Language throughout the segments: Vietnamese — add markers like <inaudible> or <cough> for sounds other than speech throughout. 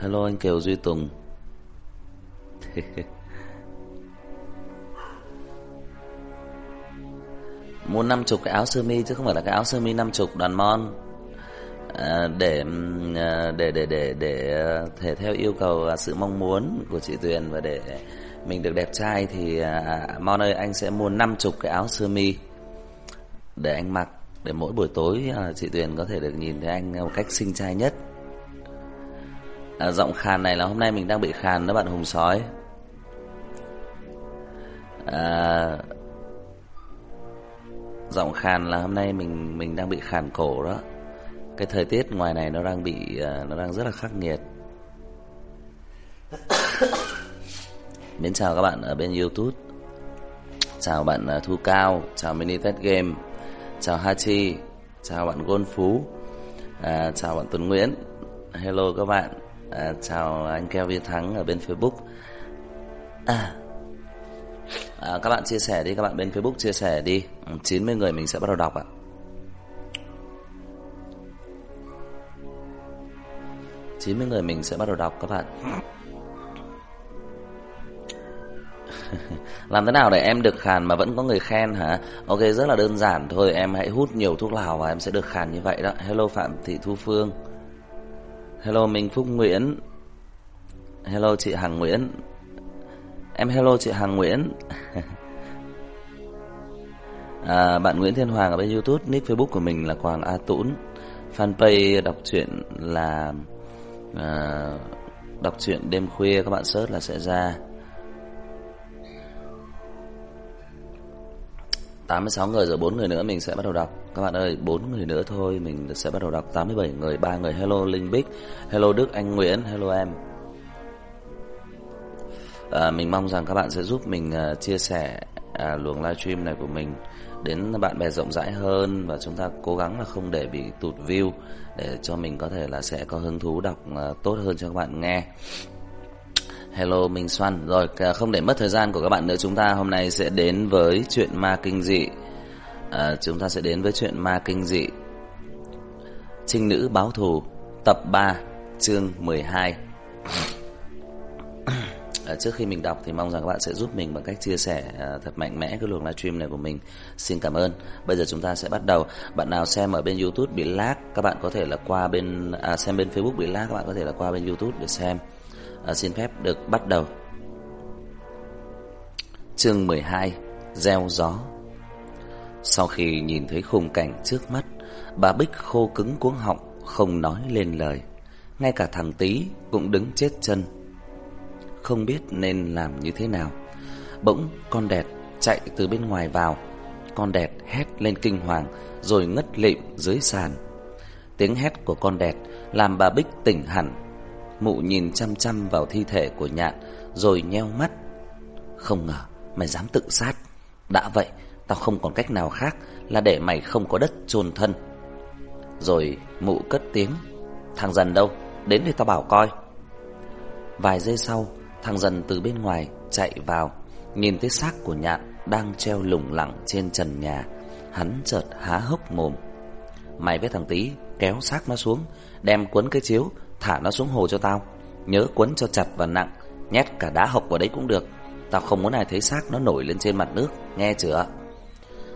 Hello anh Kiều Duy Tùng <laughs> Mua năm chục cái áo sơ mi chứ không phải là cái áo sơ mi năm chục đoàn mon à, để, à, để để để để à, thể theo yêu cầu và sự mong muốn của chị Tuyền và để mình được đẹp trai thì à, Mon ơi anh sẽ mua năm chục cái áo sơ mi để anh mặc để mỗi buổi tối à, chị Tuyền có thể được nhìn thấy anh một cách xinh trai nhất. À, giọng khàn này là hôm nay mình đang bị khàn đó bạn Hùng sói. À, giọng khàn là hôm nay mình mình đang bị khàn cổ đó. Cái thời tiết ngoài này nó đang bị à, nó đang rất là khắc nghiệt. <coughs> Mến chào các bạn ở bên YouTube. Chào bạn à, Thu Cao, chào Mini Test Game, chào Hachi, chào bạn Gôn Phú, à, chào bạn Tuấn Nguyễn. Hello các bạn. À, chào anh Kevin Thắng ở bên Facebook. À, à, các bạn chia sẻ đi, các bạn bên Facebook chia sẻ đi. Ừ, 90 người mình sẽ bắt đầu đọc ạ. chín mươi người mình sẽ bắt đầu đọc các bạn <laughs> Làm thế nào để em được khàn mà vẫn có người khen hả? Ok rất là đơn giản thôi Em hãy hút nhiều thuốc lào và em sẽ được khàn như vậy đó Hello Phạm Thị Thu Phương Hello Minh Phúc Nguyễn. Hello chị Hằng Nguyễn. Em hello chị Hằng Nguyễn. <laughs> À, Bạn Nguyễn Thiên Hoàng ở bên Youtube Nick Facebook của mình là Quảng A Tũng Fanpage đọc truyện là à, Đọc truyện đêm khuya Các bạn search là sẽ ra. 86 người rồi 4 người nữa mình sẽ bắt đầu đọc. Các bạn ơi 4 người nữa thôi Mình sẽ bắt đầu đọc. 87 người 3 người. Hello Linh Bích. Hello Đức Anh Nguyễn. Hello em. À, Mình mong rằng các bạn sẽ giúp mình uh, chia sẻ uh, luồng livestream này của mình Đến bạn bè rộng rãi hơn Và chúng ta cố gắng là không để bị tụt view Để cho mình có thể là sẽ có hứng thú đọc uh, tốt hơn cho các bạn nghe. Hello Minh Xuân. Rồi không để mất thời gian của các bạn nữa Chúng ta hôm nay sẽ đến với chuyện ma kinh dị. À, Chúng ta sẽ đến với chuyện ma kinh dị. Trinh nữ báo thù Tập 3 chương 12 <clears throat> à, Trước khi mình đọc thì mong rằng các bạn sẽ giúp mình Bằng cách chia sẻ à, thật mạnh mẽ Cái luồng livestream này của mình. Xin cảm ơn. Bây giờ chúng ta sẽ bắt đầu. Bạn nào xem ở bên Youtube bị lag Các bạn có thể là qua bên à, Xem bên Facebook bị lag Các bạn có thể là qua bên Youtube để xem à, xin phép được bắt đầu. Chương 12: Gieo gió. Sau khi nhìn thấy khung cảnh trước mắt, bà Bích khô cứng cuống họng, không nói lên lời. Ngay cả thằng Tý cũng đứng chết chân. Không biết nên làm như thế nào. Bỗng con đẹt chạy từ bên ngoài vào. Con đẹt hét lên kinh hoàng rồi ngất lịm dưới sàn. Tiếng hét của con đẹt làm bà Bích tỉnh hẳn Mụ nhìn chăm chăm vào thi thể của nhạn, Rồi nheo mắt. Không ngờ, mày dám tự sát. Đã vậy, tao không còn cách nào khác Là để mày không có đất chôn thân. Rồi mụ cất tiếng, Thằng dần đâu? Đến để tao bảo coi. Vài giây sau, Thằng dần từ bên ngoài chạy vào, Nhìn thấy xác của nhạn Đang treo lủng lẳng trên trần nhà. Hắn chợt há hốc mồm. Mày với thằng tí kéo xác nó xuống, Đem cuốn cái chiếu Thả nó xuống hồ cho tao. Nhớ quấn cho chặt và nặng Nhét cả đá hộc vào đấy cũng được. Tao không muốn ai thấy xác nó nổi lên trên mặt nước Nghe chưa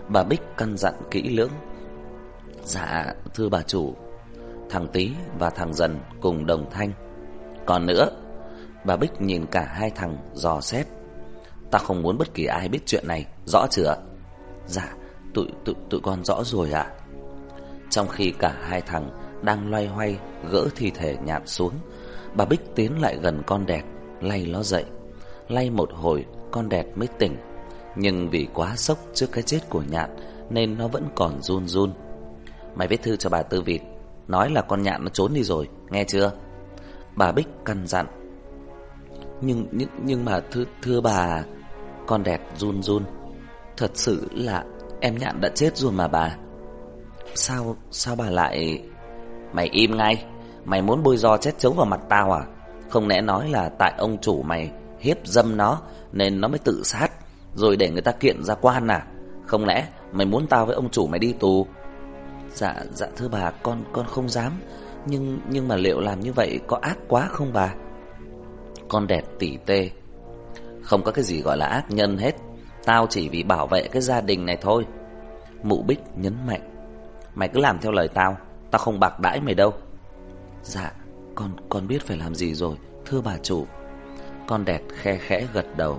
Bà Bích căn dặn kỹ lưỡng. Dạ thưa bà chủ. Thằng Tý và thằng Dần cùng đồng thanh. Còn nữa Bà Bích nhìn cả hai thằng dò xét. Tao không muốn bất kỳ ai biết chuyện này Rõ chưa Dạ tụi, tụi, tụi con rõ rồi ạ. Trong khi cả hai thằng đang loay hoay gỡ thi thể nhạt xuống. Bà Bích tiến lại gần con đẹt, lay nó dậy. Lay một hồi, con đẹt mới tỉnh. Nhưng vì quá sốc trước cái chết của nhạn nên nó vẫn còn run run. Mày viết thư cho bà Tư Vịt, nói là con nhạn nó trốn đi rồi, nghe chưa? Bà Bích căn dặn. Nhưng nhưng nhưng mà thưa thưa bà, con đẹt run run. Thật sự là em nhạn đã chết rồi mà bà. Sao sao bà lại Mày im ngay Mày muốn bôi do chết chấu vào mặt tao à Không lẽ nói là tại ông chủ mày Hiếp dâm nó Nên nó mới tự sát Rồi để người ta kiện ra quan à Không lẽ mày muốn tao với ông chủ mày đi tù Dạ dạ thưa bà Con con không dám Nhưng nhưng mà liệu làm như vậy có ác quá không bà? Con đẹp tỉ tê. Không có cái gì gọi là ác nhân hết. Tao chỉ vì bảo vệ cái gia đình này thôi. Mụ Bích nhấn mạnh. Mày cứ làm theo lời tao, tao không bạc đãi mày đâu. Dạ, con con biết phải làm gì rồi, thưa bà chủ. Con đẹp khe khẽ gật đầu.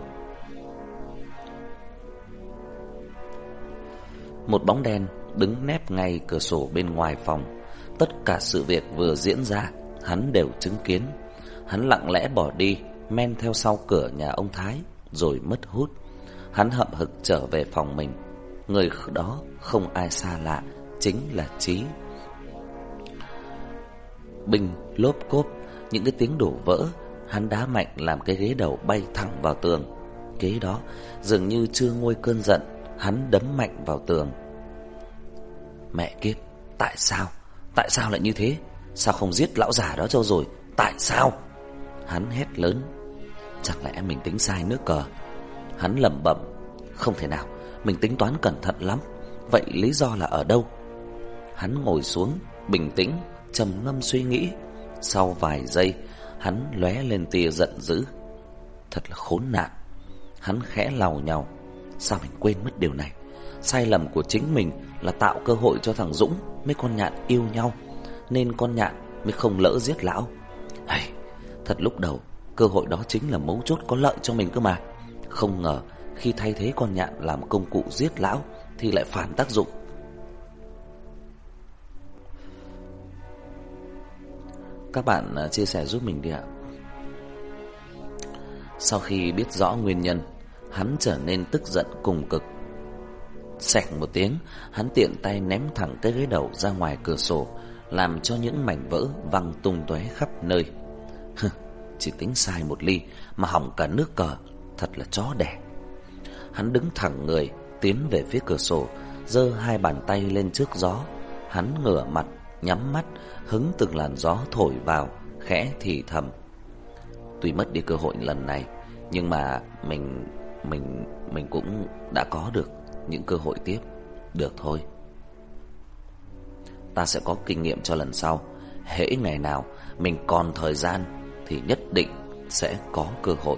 Một bóng đen đứng nép ngay cửa sổ bên ngoài phòng. Tất cả sự việc vừa diễn ra, hắn đều chứng kiến. Hắn lặng lẽ bỏ đi, men theo sau cửa nhà ông Thái, rồi mất hút. Hắn hậm hực trở về phòng mình. Người đó không ai xa lạ, chính là Trí. Bình lốp cốp, những cái tiếng đổ vỡ, hắn đá mạnh làm cái ghế đầu bay thẳng vào tường. Kế đó, dường như chưa nguôi cơn giận, hắn đấm mạnh vào tường. Mẹ kiếp, tại sao? Tại sao lại như thế? Sao không giết lão già đó cho rồi? Tại sao? Hắn hét lớn. Chẳng lẽ mình tính sai nước cờ? Hắn lẩm bẩm, không thể nào, mình tính toán cẩn thận lắm. Vậy lý do là ở đâu? Hắn ngồi xuống, bình tĩnh, trầm ngâm suy nghĩ. Sau vài giây, hắn lóe lên tia giận dữ. Thật là khốn nạn. Hắn khẽ lầu nhau Sao mình quên mất điều này? Sai lầm của chính mình là tạo cơ hội cho thằng Dũng mấy con nhạn yêu nhau, nên con nhạn mới không lỡ giết lão. Hay, thật lúc đầu, cơ hội đó chính là mấu chốt có lợi cho mình cơ mà. Không ngờ khi thay thế con nhạn làm công cụ giết lão thì lại phản tác dụng. Các bạn à, chia sẻ giúp mình đi ạ. Sau khi biết rõ nguyên nhân, hắn trở nên tức giận cùng cực. Xẹt một tiếng, hắn tiện tay ném thẳng cái ghế đầu ra ngoài cửa sổ, làm cho những mảnh vỡ văng tung tóe khắp nơi. Hừ, chỉ tính sai một ly mà hỏng cả nước cờ, thật là chó đẻ. Hắn đứng thẳng người, tiến về phía cửa sổ, giơ hai bàn tay lên trước gió. Hắn ngửa mặt, nhắm mắt, hứng từng làn gió thổi vào, khẽ thì thầm. Tuy mất đi cơ hội lần này, nhưng mà mình mình mình cũng đã có được những cơ hội tiếp. Được thôi. Ta sẽ có kinh nghiệm cho lần sau. Hễ ngày nào mình còn thời gian thì nhất định sẽ có cơ hội.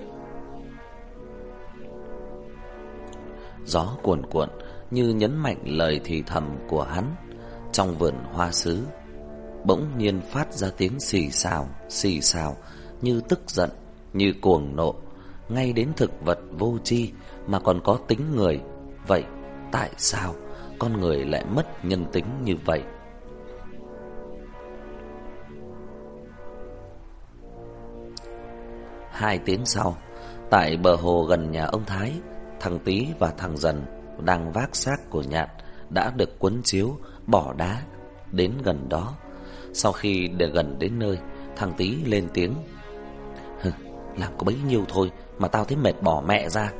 Gió cuồn cuộn như nhấn mạnh lời thì thầm của hắn trong vườn hoa sứ. Bỗng nhiên phát ra tiếng xì xào, xì xào như tức giận, như cuồng nộ, ngay đến thực vật vô tri mà còn có tính người. Vậy tại sao con người lại mất nhân tính như vậy? Hai tiếng sau, tại bờ hồ gần nhà ông Thái, thằng Tý và thằng Dần đang vác xác của nhạn đã được quấn chiếu, bỏ đá đến gần đó. Sau khi để gần đến nơi, thằng Tý lên tiếng. Hừ, làm có bấy nhiêu thôi mà tao thấy mệt bỏ mẹ ra.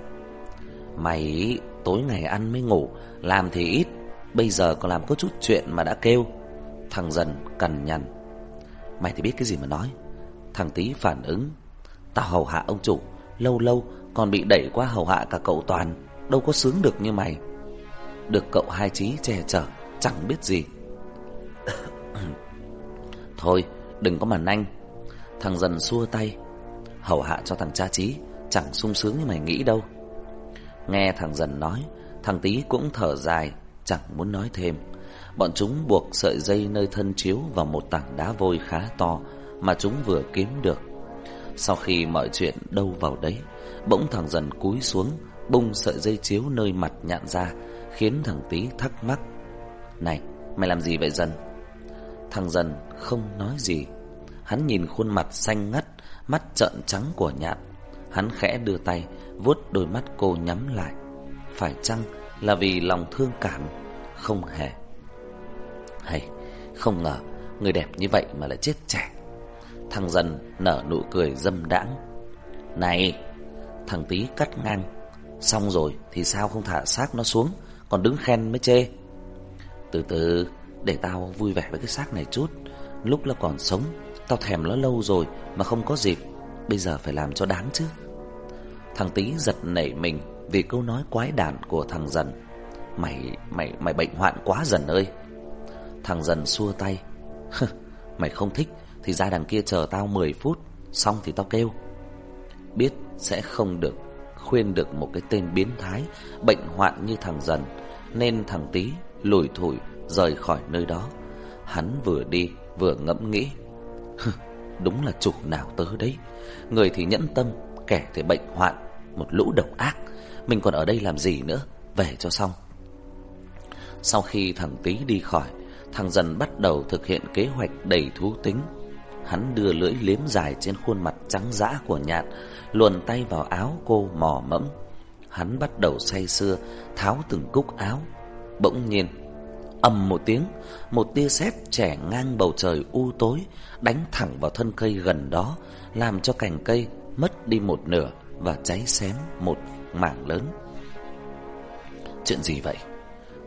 Mày tối ngày ăn mới ngủ, làm thì ít, bây giờ còn làm có chút chuyện mà đã kêu. Thằng Dần cằn nhằn. Mày thì biết cái gì mà nói. Thằng Tý phản ứng. Tao hầu hạ ông chủ, lâu lâu còn bị đẩy qua hầu hạ cả cậu Toàn, đâu có sướng được như mày. Được cậu hai trí che chở, chẳng biết gì. Thôi, đừng có mà nanh. Thằng dần xua tay. Hầu hạ cho thằng cha trí, chẳng sung sướng như mày nghĩ đâu. Nghe thằng dần nói, thằng tí cũng thở dài, chẳng muốn nói thêm. Bọn chúng buộc sợi dây nơi thân chiếu vào một tảng đá vôi khá to mà chúng vừa kiếm được. Sau khi mọi chuyện đâu vào đấy, bỗng thằng dần cúi xuống, bung sợi dây chiếu nơi mặt nhạn ra, khiến thằng tí thắc mắc. Này, mày làm gì vậy dần? Thằng dần không nói gì. Hắn nhìn khuôn mặt xanh ngắt, mắt trợn trắng của nhạn. Hắn khẽ đưa tay, vuốt đôi mắt cô nhắm lại. Phải chăng là vì lòng thương cảm? Không hề. Hay, không ngờ, người đẹp như vậy mà lại chết trẻ. Thằng dần nở nụ cười dâm đãng. Này, thằng tí cắt ngang. Xong rồi thì sao không thả xác nó xuống, còn đứng khen mới chê. Từ từ, để tao vui vẻ với cái xác này chút. Lúc nó còn sống, tao thèm nó lâu rồi mà không có dịp. Bây giờ phải làm cho đáng chứ. Thằng tí giật nảy mình vì câu nói quái đản của thằng dần. Mày, mày, mày bệnh hoạn quá dần ơi. Thằng dần xua tay. Mày không thích thì ra đằng kia chờ tao 10 phút, xong thì tao kêu. Biết sẽ không được khuyên được một cái tên biến thái, bệnh hoạn như thằng dần, nên thằng tí lủi thủi rời khỏi nơi đó. Hắn vừa đi vừa ngẫm nghĩ. Đúng là chủ nào tớ đấy. Người thì nhẫn tâm, kẻ thì bệnh hoạn, một lũ độc ác. Mình còn ở đây làm gì nữa, về cho xong. Sau khi thằng Tý đi khỏi, thằng dần bắt đầu thực hiện kế hoạch đầy thú tính. Hắn đưa lưỡi liếm dài trên khuôn mặt trắng dã của nhạn, luồn tay vào áo cô mò mẫm. Hắn bắt đầu say sưa, tháo từng cúc áo. Bỗng nhiên, ầm một tiếng, một tia sét chẻ ngang bầu trời u tối, đánh thẳng vào thân cây gần đó, làm cho cành cây mất đi một nửa và cháy xém một mảng lớn. Chuyện gì vậy?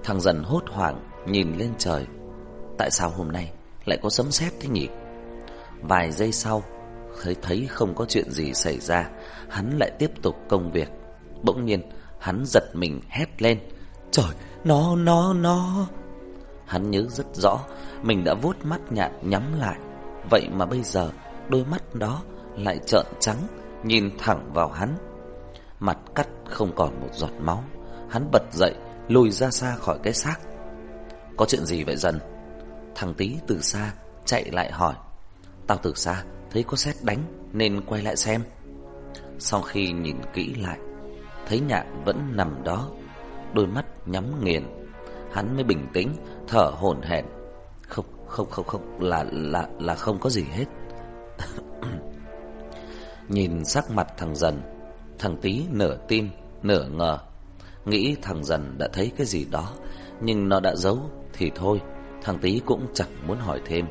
Thằng dần hốt hoảng nhìn lên trời. Tại sao hôm nay lại có sấm sét thế nhỉ? Vài giây sau, thấy thấy không có chuyện gì xảy ra, hắn lại tiếp tục công việc. Bỗng nhiên, hắn giật mình hét lên. Trời, nó, nó, nó... Hắn nhớ rất rõ, mình đã vuốt mắt nhạn nhắm lại. Vậy mà bây giờ, đôi mắt đó lại trợn trắng, nhìn thẳng vào hắn. Mặt cắt không còn một giọt máu. Hắn bật dậy, lùi ra xa khỏi cái xác. Có chuyện gì vậy dần? Thằng tí từ xa chạy lại hỏi. Tao từ xa thấy có xét đánh nên quay lại xem. Sau khi nhìn kỹ lại, thấy nhạn vẫn nằm đó, đôi mắt nhắm nghiền. Hắn mới bình tĩnh, thở hổn hển. Không, không, không, không, là là là không có gì hết. <coughs> nhìn sắc mặt thằng dần, thằng tí nửa tin, nửa ngờ. Nghĩ thằng dần đã thấy cái gì đó, nhưng nó đã giấu thì thôi, thằng tí cũng chẳng muốn hỏi thêm.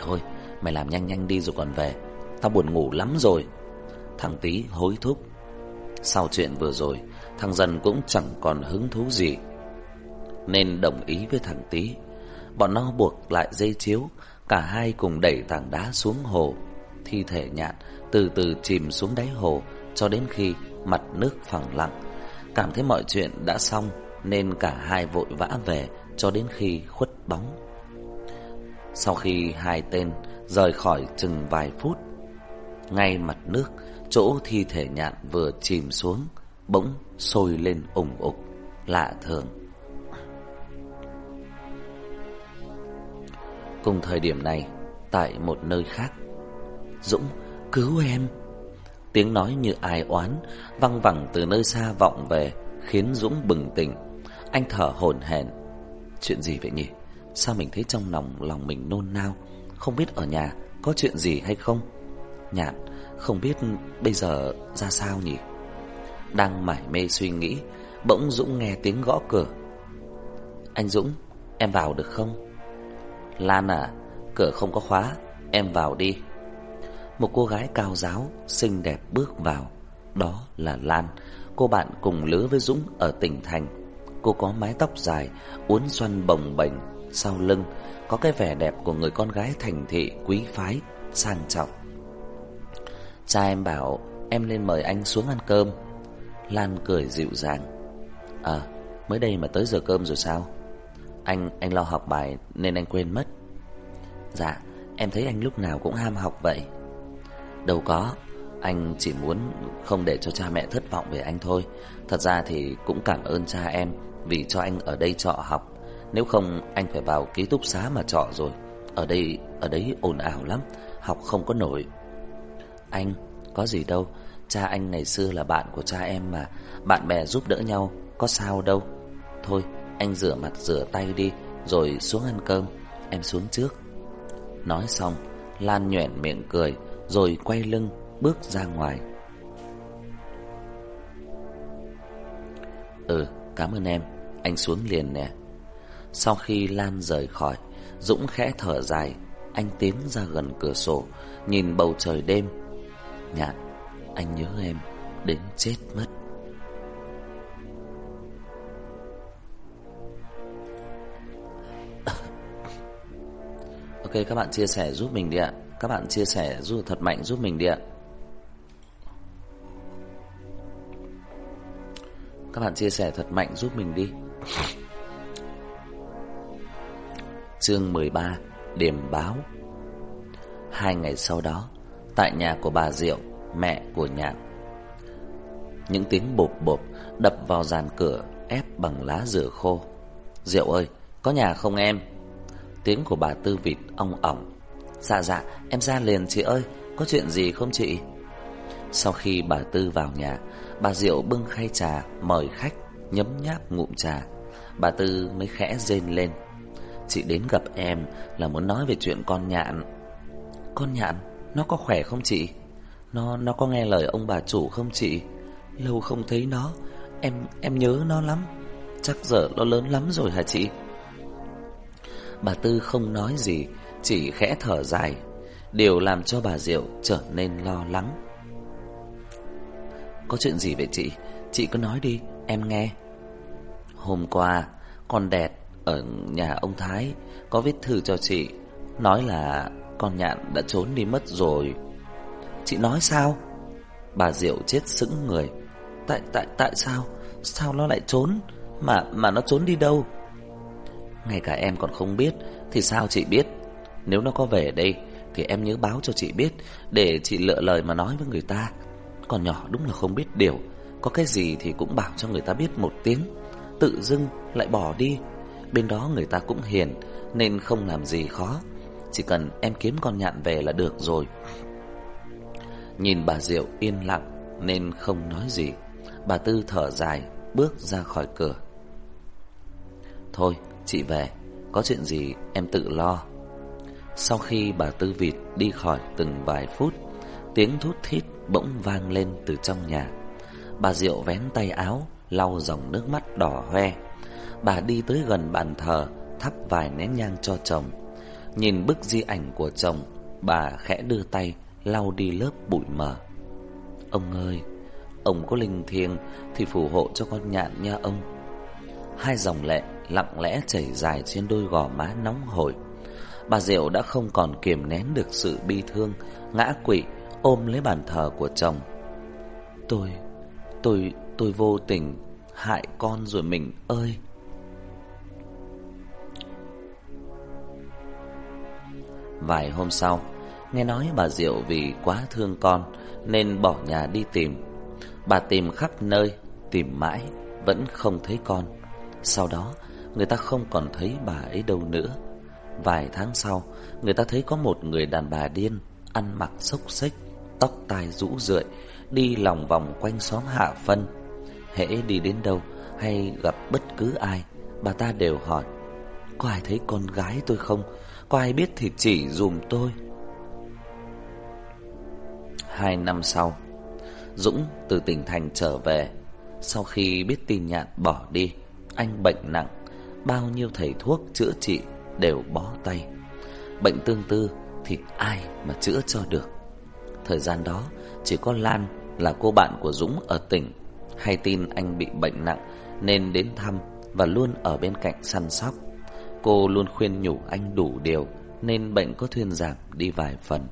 Thôi, Mày làm nhanh nhanh đi rồi còn về Tao buồn ngủ lắm rồi Thằng tí hối thúc Sau chuyện vừa rồi Thằng dần cũng chẳng còn hứng thú gì nên đồng ý với thằng tí Bọn nó buộc lại dây chiếu Cả hai cùng đẩy tảng đá xuống hồ Thi thể nhạn từ từ chìm xuống đáy hồ Cho đến khi mặt nước phẳng lặng Cảm thấy mọi chuyện đã xong Nên cả hai vội vã về Cho đến khi khuất bóng Sau khi hai tên rời khỏi chừng vài phút. Ngay mặt nước, chỗ thi thể nhạn vừa chìm xuống, bỗng sôi lên ủng ục, lạ thường. Cùng thời điểm này, tại một nơi khác, Dũng, cứu em! Tiếng nói như ai oán, văng vẳng từ nơi xa vọng về, khiến Dũng bừng tỉnh. Anh thở hổn hển. Chuyện gì vậy nhỉ? Sao mình thấy trong lòng lòng mình nôn nao? Không biết ở nhà có chuyện gì hay không Nhạn không biết bây giờ ra sao nhỉ Đang mải mê suy nghĩ Bỗng Dũng nghe tiếng gõ cửa Anh Dũng Em vào được không Lan à Cửa không có khóa Em vào đi Một cô gái cao giáo Xinh đẹp bước vào Đó là Lan Cô bạn cùng lứa với Dũng ở tỉnh thành Cô có mái tóc dài Uốn xoăn bồng bềnh Sau lưng có cái vẻ đẹp của người con gái thành thị quý phái, sang trọng. Cha em bảo em lên mời anh xuống ăn cơm. Lan cười dịu dàng. À, mới đây mà tới giờ cơm rồi sao? Anh anh lo học bài nên anh quên mất. Dạ, em thấy anh lúc nào cũng ham học vậy. Đâu có, anh chỉ muốn không để cho cha mẹ thất vọng về anh thôi. Thật ra thì cũng cảm ơn cha em vì cho anh ở đây trọ học. Nếu không anh phải vào ký túc xá mà trọ rồi Ở đây, ở đấy ồn ào lắm Học không có nổi Anh, có gì đâu Cha anh ngày xưa là bạn của cha em mà Bạn bè giúp đỡ nhau, có sao đâu Thôi, anh rửa mặt rửa tay đi Rồi xuống ăn cơm. Em xuống trước. Nói xong, Lan nhuện miệng cười Rồi quay lưng, bước ra ngoài. Ừ, cảm ơn em. Anh xuống liền nè. Sau khi Lan rời khỏi, Dũng khẽ thở dài, anh tiến ra gần cửa sổ, nhìn bầu trời đêm. Nhạn, anh nhớ em đến chết mất. Ok, các bạn chia sẻ giúp mình đi ạ. Các bạn chia sẻ giúp thật mạnh giúp mình đi ạ. Các bạn chia sẻ thật mạnh giúp mình đi. Chương 13 điềm báo. Hai ngày sau đó, tại nhà của bà Diệu, mẹ của Nhạn, những tiếng bộp bộp đập vào dàn cửa ép bằng lá dừa khô. Diệu ơi, có nhà không em? Tiếng của bà Tư Vịt ong ỏng. Dạ dạ, em ra liền chị ơi, có chuyện gì không chị? Sau khi bà Tư vào nhà, bà Diệu bưng khay trà mời khách nhấm nháp ngụm trà. Bà Tư mới khẽ rên lên. Chị đến gặp em là muốn nói về chuyện con nhạn. Con nhạn, nó có khỏe không chị? Nó nó có nghe lời ông bà chủ không chị? Lâu không thấy nó, em em nhớ nó lắm. Chắc giờ nó lớn lắm rồi hả chị? Bà Tư không nói gì, chỉ khẽ thở dài, điều làm cho bà Diệu trở nên lo lắng. Có chuyện gì vậy chị? Chị cứ nói đi, em nghe. Hôm qua, con đẹp ở nhà ông Thái có viết thư cho chị, nói là con nhạn đã trốn đi mất rồi. Chị nói sao? Bà Diệu chết sững người. Tại tại tại sao? Sao nó lại trốn? Mà mà nó trốn đi đâu? Ngay cả em còn không biết thì sao chị biết? Nếu nó có về đây thì em nhớ báo cho chị biết để chị lựa lời mà nói với người ta. Còn nhỏ đúng là không biết điều, có cái gì thì cũng bảo cho người ta biết một tiếng, tự dưng lại bỏ đi. Bên đó người ta cũng hiền nên không làm gì khó, chỉ cần em kiếm con nhạn về là được rồi. Nhìn bà Diệu yên lặng nên không nói gì. Bà Tư thở dài, bước ra khỏi cửa. Thôi, chị về, có chuyện gì em tự lo. Sau khi bà Tư Vịt đi khỏi từng vài phút, tiếng thút thít bỗng vang lên từ trong nhà. Bà Diệu vén tay áo, lau dòng nước mắt đỏ hoe. Bà đi tới gần bàn thờ, thắp vài nén nhang cho chồng. Nhìn bức di ảnh của chồng, bà khẽ đưa tay lau đi lớp bụi mờ. Ông ơi, ông có linh thiêng thì phù hộ cho con nhạn nha ông. Hai dòng lệ lặng lẽ chảy dài trên đôi gò má nóng hổi. Bà Diệu đã không còn kiềm nén được sự bi thương, ngã quỵ ôm lấy bàn thờ của chồng. Tôi, tôi, tôi vô tình hại con rồi mình ơi. Vài hôm sau, nghe nói bà Diệu vì quá thương con nên bỏ nhà đi tìm. Bà tìm khắp nơi, tìm mãi vẫn không thấy con. Sau đó, người ta không còn thấy bà ấy đâu nữa. Vài tháng sau, người ta thấy có một người đàn bà điên, ăn mặc xốc xếch, tóc tai rũ rượi, đi lòng vòng quanh xóm Hạ Phân. Hễ đi đến đâu hay gặp bất cứ ai, bà ta đều hỏi: "Có ai thấy con gái tôi không? Có ai biết thì chỉ dùm tôi." Hai năm sau, Dũng từ tỉnh thành trở về. Sau khi biết tin nhạn bỏ đi, anh bệnh nặng, bao nhiêu thầy thuốc chữa trị đều bó tay. Bệnh tương tư thì ai mà chữa cho được. Thời gian đó, chỉ có Lan là cô bạn của Dũng ở tỉnh, hay tin anh bị bệnh nặng nên đến thăm và luôn ở bên cạnh săn sóc. Cô luôn khuyên nhủ anh đủ điều nên bệnh có thuyên giảm đi vài phần.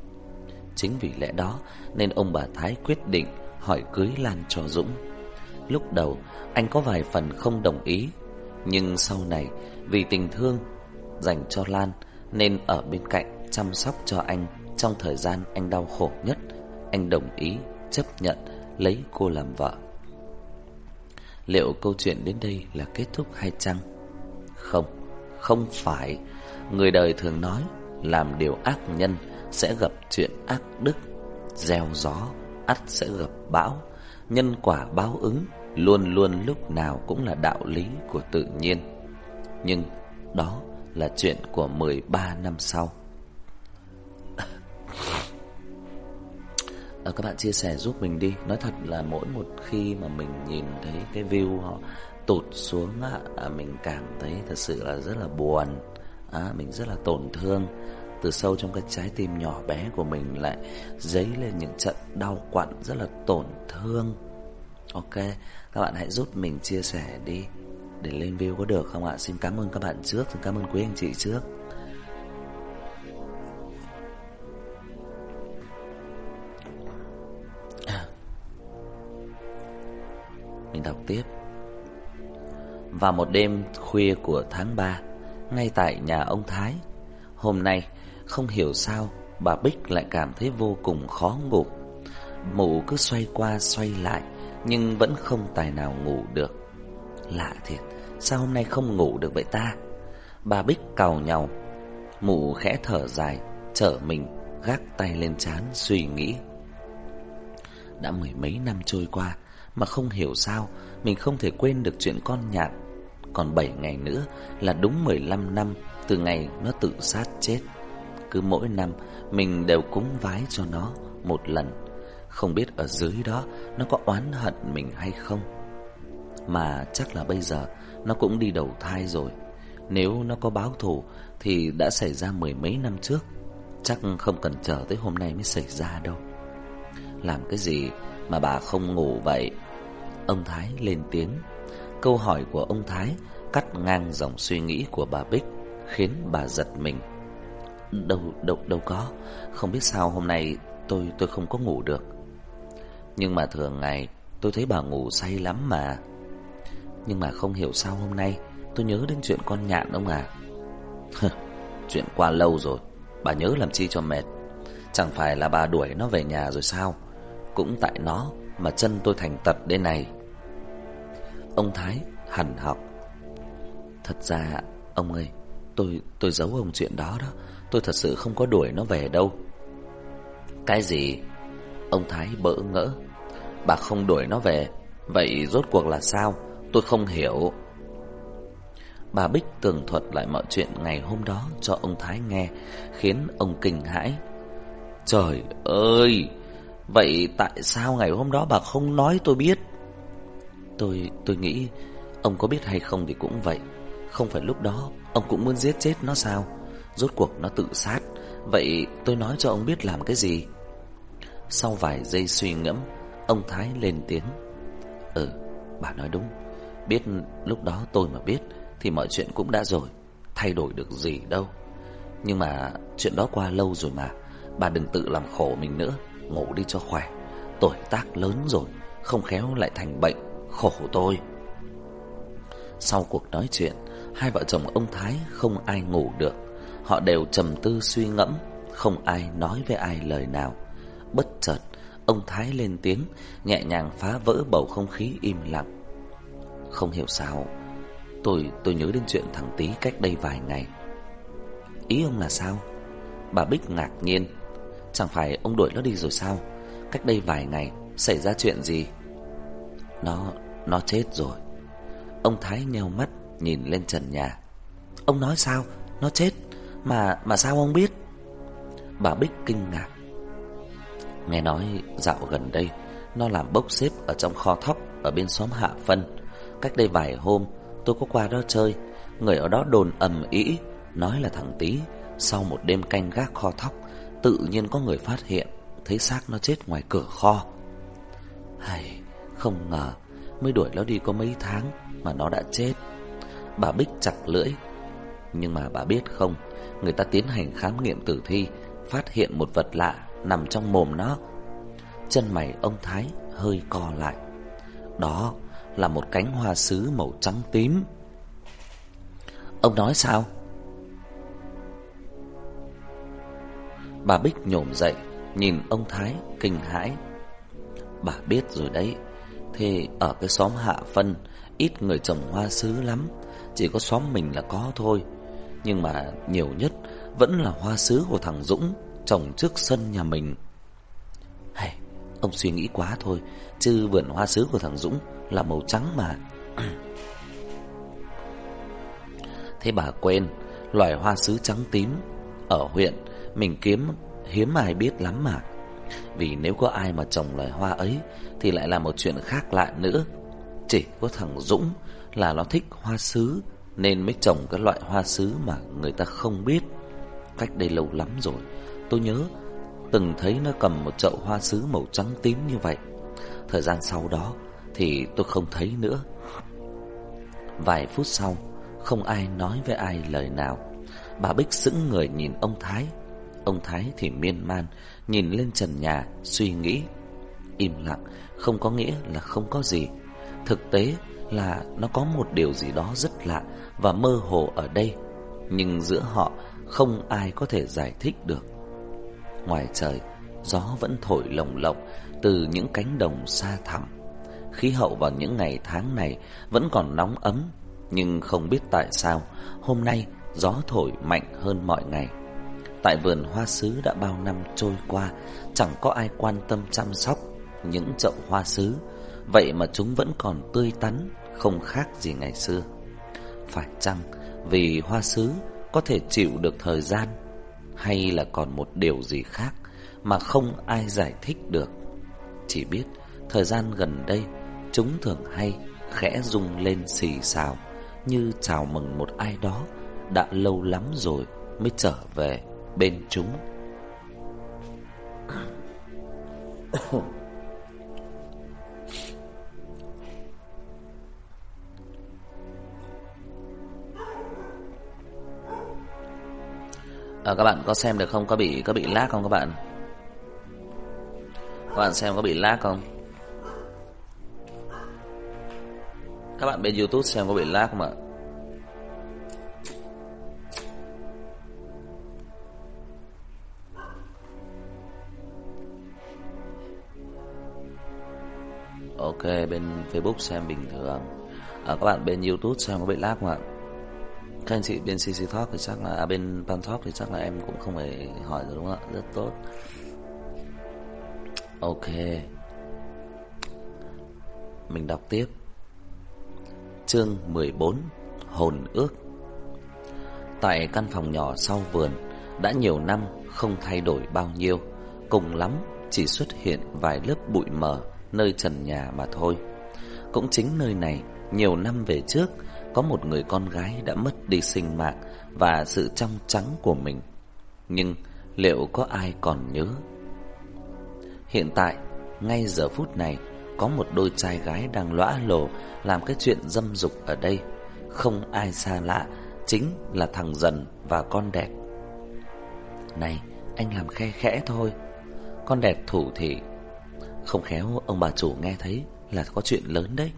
Chính vì lẽ đó nên ông bà Thái quyết định hỏi cưới Lan cho Dũng. Lúc đầu anh có vài phần không đồng ý, nhưng sau này vì tình thương dành cho Lan nên ở bên cạnh chăm sóc cho anh trong thời gian anh đau khổ nhất, anh đồng ý chấp nhận lấy cô làm vợ. Liệu câu chuyện đến đây là kết thúc hay chăng? Không, không phải. Người đời thường nói làm điều ác nhân sẽ gặp chuyện ác đức, gieo gió ắt sẽ gặp bão, nhân quả báo ứng luôn luôn lúc nào cũng là đạo lý của tự nhiên. Nhưng đó là chuyện của 13 năm sau. À, <laughs> các bạn chia sẻ giúp mình đi Nói thật là mỗi một khi mà mình nhìn thấy cái view họ tụt xuống á, à, Mình cảm thấy thật sự là rất là buồn à, Mình rất là tổn thương Từ sâu trong cái trái tim nhỏ bé của mình lại dấy lên những trận đau quặn rất là tổn thương Ok, các bạn hãy giúp mình chia sẻ đi Để lên view có được không ạ? Xin cảm ơn các bạn trước, xin cảm ơn quý anh chị trước <clears throat> Mình đọc tiếp Vào một đêm khuya của tháng 3 Ngay tại nhà ông Thái Hôm nay không hiểu sao bà Bích lại cảm thấy vô cùng khó ngủ. Mụ cứ xoay qua xoay lại nhưng vẫn không tài nào ngủ được. Lạ thiệt, sao hôm nay không ngủ được vậy ta? Bà Bích cào nhau. Mụ khẽ thở dài, trở mình gác tay lên chán suy nghĩ. Đã mười mấy năm trôi qua mà không hiểu sao mình không thể quên được chuyện con nhạt Còn bảy ngày nữa là đúng 15 năm từ ngày nó tự sát chết. Cứ mỗi năm mình đều cúng vái cho nó một lần. Không biết ở dưới đó nó có oán hận mình hay không. Mà chắc là bây giờ nó cũng đi đầu thai rồi. Nếu nó có báo thù thì đã xảy ra mười mấy năm trước. Chắc không cần chờ tới hôm nay mới xảy ra đâu. Làm cái gì mà bà không ngủ vậy? Ông Thái lên tiếng. Câu hỏi của ông Thái cắt ngang dòng suy nghĩ của bà Bích, khiến bà giật mình. Đâu đâu đâu có, không biết sao hôm nay tôi tôi không có ngủ được. Nhưng mà thường ngày tôi thấy bà ngủ say lắm mà. Nhưng mà không hiểu sao hôm nay tôi nhớ đến chuyện con nhạn ông à. chuyện qua lâu rồi, bà nhớ làm chi cho mệt. Chẳng phải là bà đuổi nó về nhà rồi sao? Cũng tại nó mà chân tôi thành tật đây này. Ông Thái hằn học. Thật ra, ông ơi, tôi tôi giấu ông chuyện đó đó. Tôi thật sự không có đuổi nó về đâu. Cái gì? Ông Thái bỡ ngỡ. Bà không đuổi nó về, vậy rốt cuộc là sao? Tôi không hiểu. Bà Bích tường thuật lại mọi chuyện ngày hôm đó cho ông Thái nghe, khiến ông kinh hãi. Trời ơi! Vậy tại sao ngày hôm đó bà không nói tôi biết? Tôi tôi nghĩ ông có biết hay không thì cũng vậy. Không phải lúc đó ông cũng muốn giết chết nó sao? Rốt cuộc nó tự sát. Vậy tôi nói cho ông biết làm cái gì? Sau vài giây suy ngẫm, ông Thái lên tiếng. Ừ, bà nói đúng. Biết lúc đó tôi mà biết thì mọi chuyện cũng đã rồi, thay đổi được gì đâu. Nhưng mà chuyện đó qua lâu rồi mà, bà đừng tự làm khổ mình nữa, ngủ đi cho khỏe. Tuổi tác lớn rồi, không khéo lại thành bệnh, khổ tôi. Sau cuộc nói chuyện, hai vợ chồng ông Thái không ai ngủ được. Họ đều trầm tư suy ngẫm, không ai nói với ai lời nào. Bất chợt, ông Thái lên tiếng, nhẹ nhàng phá vỡ bầu không khí im lặng. Không hiểu sao, tôi tôi nhớ đến chuyện thằng Tý cách đây vài ngày. Ý ông là sao? Bà Bích ngạc nhiên. Chẳng phải ông đuổi nó đi rồi sao? Cách đây vài ngày xảy ra chuyện gì? Nó nó chết rồi. Ông Thái nheo mắt nhìn lên trần nhà. Ông nói sao? Nó chết mà mà sao ông biết? Bà Bích kinh ngạc. Nghe nói dạo gần đây nó làm bốc xếp ở trong kho thóc ở bên xóm Hạ Phân. Cách đây vài hôm tôi có qua đó chơi, người ở đó đồn ầm ĩ nói là thằng Tý sau một đêm canh gác kho thóc, tự nhiên có người phát hiện thấy xác nó chết ngoài cửa kho. Hay, không ngờ mới đuổi nó đi có mấy tháng mà nó đã chết. Bà Bích chặt lưỡi. Nhưng mà bà biết không, người ta tiến hành khám nghiệm tử thi, phát hiện một vật lạ nằm trong mồm nó. Chân mày ông Thái hơi co lại. Đó là một cánh hoa sứ màu trắng tím. Ông nói sao? Bà Bích nhổm dậy, nhìn ông Thái kinh hãi. Bà biết rồi đấy, thế ở cái xóm Hạ Phân ít người trồng hoa sứ lắm, chỉ có xóm mình là có thôi. Nhưng mà nhiều nhất vẫn là hoa sứ của thằng Dũng trồng trước sân nhà mình. Hay, ông suy nghĩ quá thôi, chứ vườn hoa sứ của thằng Dũng là màu trắng mà. Thế bà quên, loài hoa sứ trắng tím ở huyện mình kiếm hiếm ai biết lắm mà. Vì nếu có ai mà trồng loài hoa ấy thì lại là một chuyện khác lạ nữa. Chỉ có thằng Dũng là nó thích hoa sứ nên mới trồng cái loại hoa sứ mà người ta không biết. Cách đây lâu lắm rồi, tôi nhớ từng thấy nó cầm một chậu hoa sứ màu trắng tím như vậy. Thời gian sau đó thì tôi không thấy nữa. Vài phút sau, không ai nói với ai lời nào. Bà Bích sững người nhìn ông Thái. Ông Thái thì miên man, nhìn lên trần nhà, suy nghĩ. Im lặng, không có nghĩa là không có gì. Thực tế là nó có một điều gì đó rất lạ và mơ hồ ở đây. Nhưng giữa họ không ai có thể giải thích được. Ngoài trời, gió vẫn thổi lồng lộng từ những cánh đồng xa thẳm. Khí hậu vào những ngày tháng này vẫn còn nóng ấm, nhưng không biết tại sao hôm nay gió thổi mạnh hơn mọi ngày. Tại vườn hoa sứ đã bao năm trôi qua, chẳng có ai quan tâm chăm sóc những chậu hoa sứ, vậy mà chúng vẫn còn tươi tắn, không khác gì ngày xưa. Phải chăng vì hoa sứ có thể chịu được thời gian hay là còn một điều gì khác mà không ai giải thích được? Chỉ biết thời gian gần đây, chúng thường hay khẽ rung lên xì xào, như chào mừng một ai đó đã lâu lắm rồi mới trở về bên chúng. <coughs> À, các bạn có xem được không? Có bị có bị lag không các bạn? Các bạn xem có bị lag không? Các bạn bên YouTube xem có bị lag không ạ? Ok, bên Facebook xem bình thường. À, các bạn bên YouTube xem có bị lag không ạ? Các anh chị bên CC Talk thì chắc là à, bên Pan Talk thì chắc là em cũng không phải hỏi rồi đúng không ạ? Rất tốt. Ok. Mình đọc tiếp. Chương 14: Hồn ước. Tại căn phòng nhỏ sau vườn, đã nhiều năm không thay đổi bao nhiêu, cùng lắm chỉ xuất hiện vài lớp bụi mờ nơi trần nhà mà thôi. Cũng chính nơi này, nhiều năm về trước, có một người con gái đã mất đi sinh mạng và sự trong trắng của mình. Nhưng liệu có ai còn nhớ? Hiện tại, ngay giờ phút này, có một đôi trai gái đang lõa lồ làm cái chuyện dâm dục ở đây. Không ai xa lạ, chính là thằng dần và con đẹp. Này, anh làm khe khẽ thôi. Con đẹp thủ thị. Không khéo ông bà chủ nghe thấy là có chuyện lớn đấy.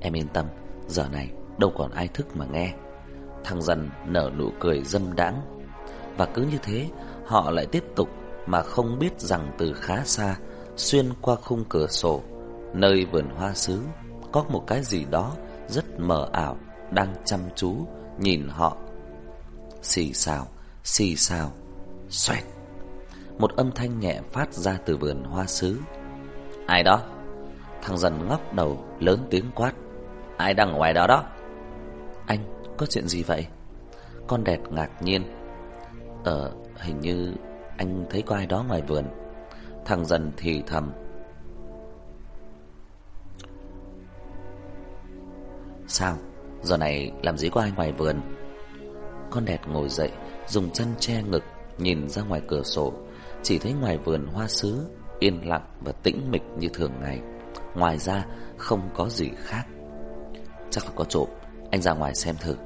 Em yên tâm, giờ này đâu còn ai thức mà nghe. Thằng dần nở nụ cười dâm đãng. Và cứ như thế, họ lại tiếp tục mà không biết rằng từ khá xa, xuyên qua khung cửa sổ, nơi vườn hoa sứ, có một cái gì đó rất mờ ảo đang chăm chú nhìn họ. Xì xào, xì xào, xoẹt. Một âm thanh nhẹ phát ra từ vườn hoa sứ. Ai đó? Thằng dần ngóc đầu lớn tiếng quát. Ai đang ở ngoài đó đó? Anh, có chuyện gì vậy? Con đẹp ngạc nhiên. Ờ, hình như anh thấy có ai đó ngoài vườn. Thằng dần thì thầm. Sao? Giờ này làm gì có ai ngoài vườn? Con đẹp ngồi dậy, dùng chân che ngực, nhìn ra ngoài cửa sổ, chỉ thấy ngoài vườn hoa sứ yên lặng và tĩnh mịch như thường ngày. Ngoài ra không có gì khác. Chắc là có trộm, anh ra ngoài xem thử.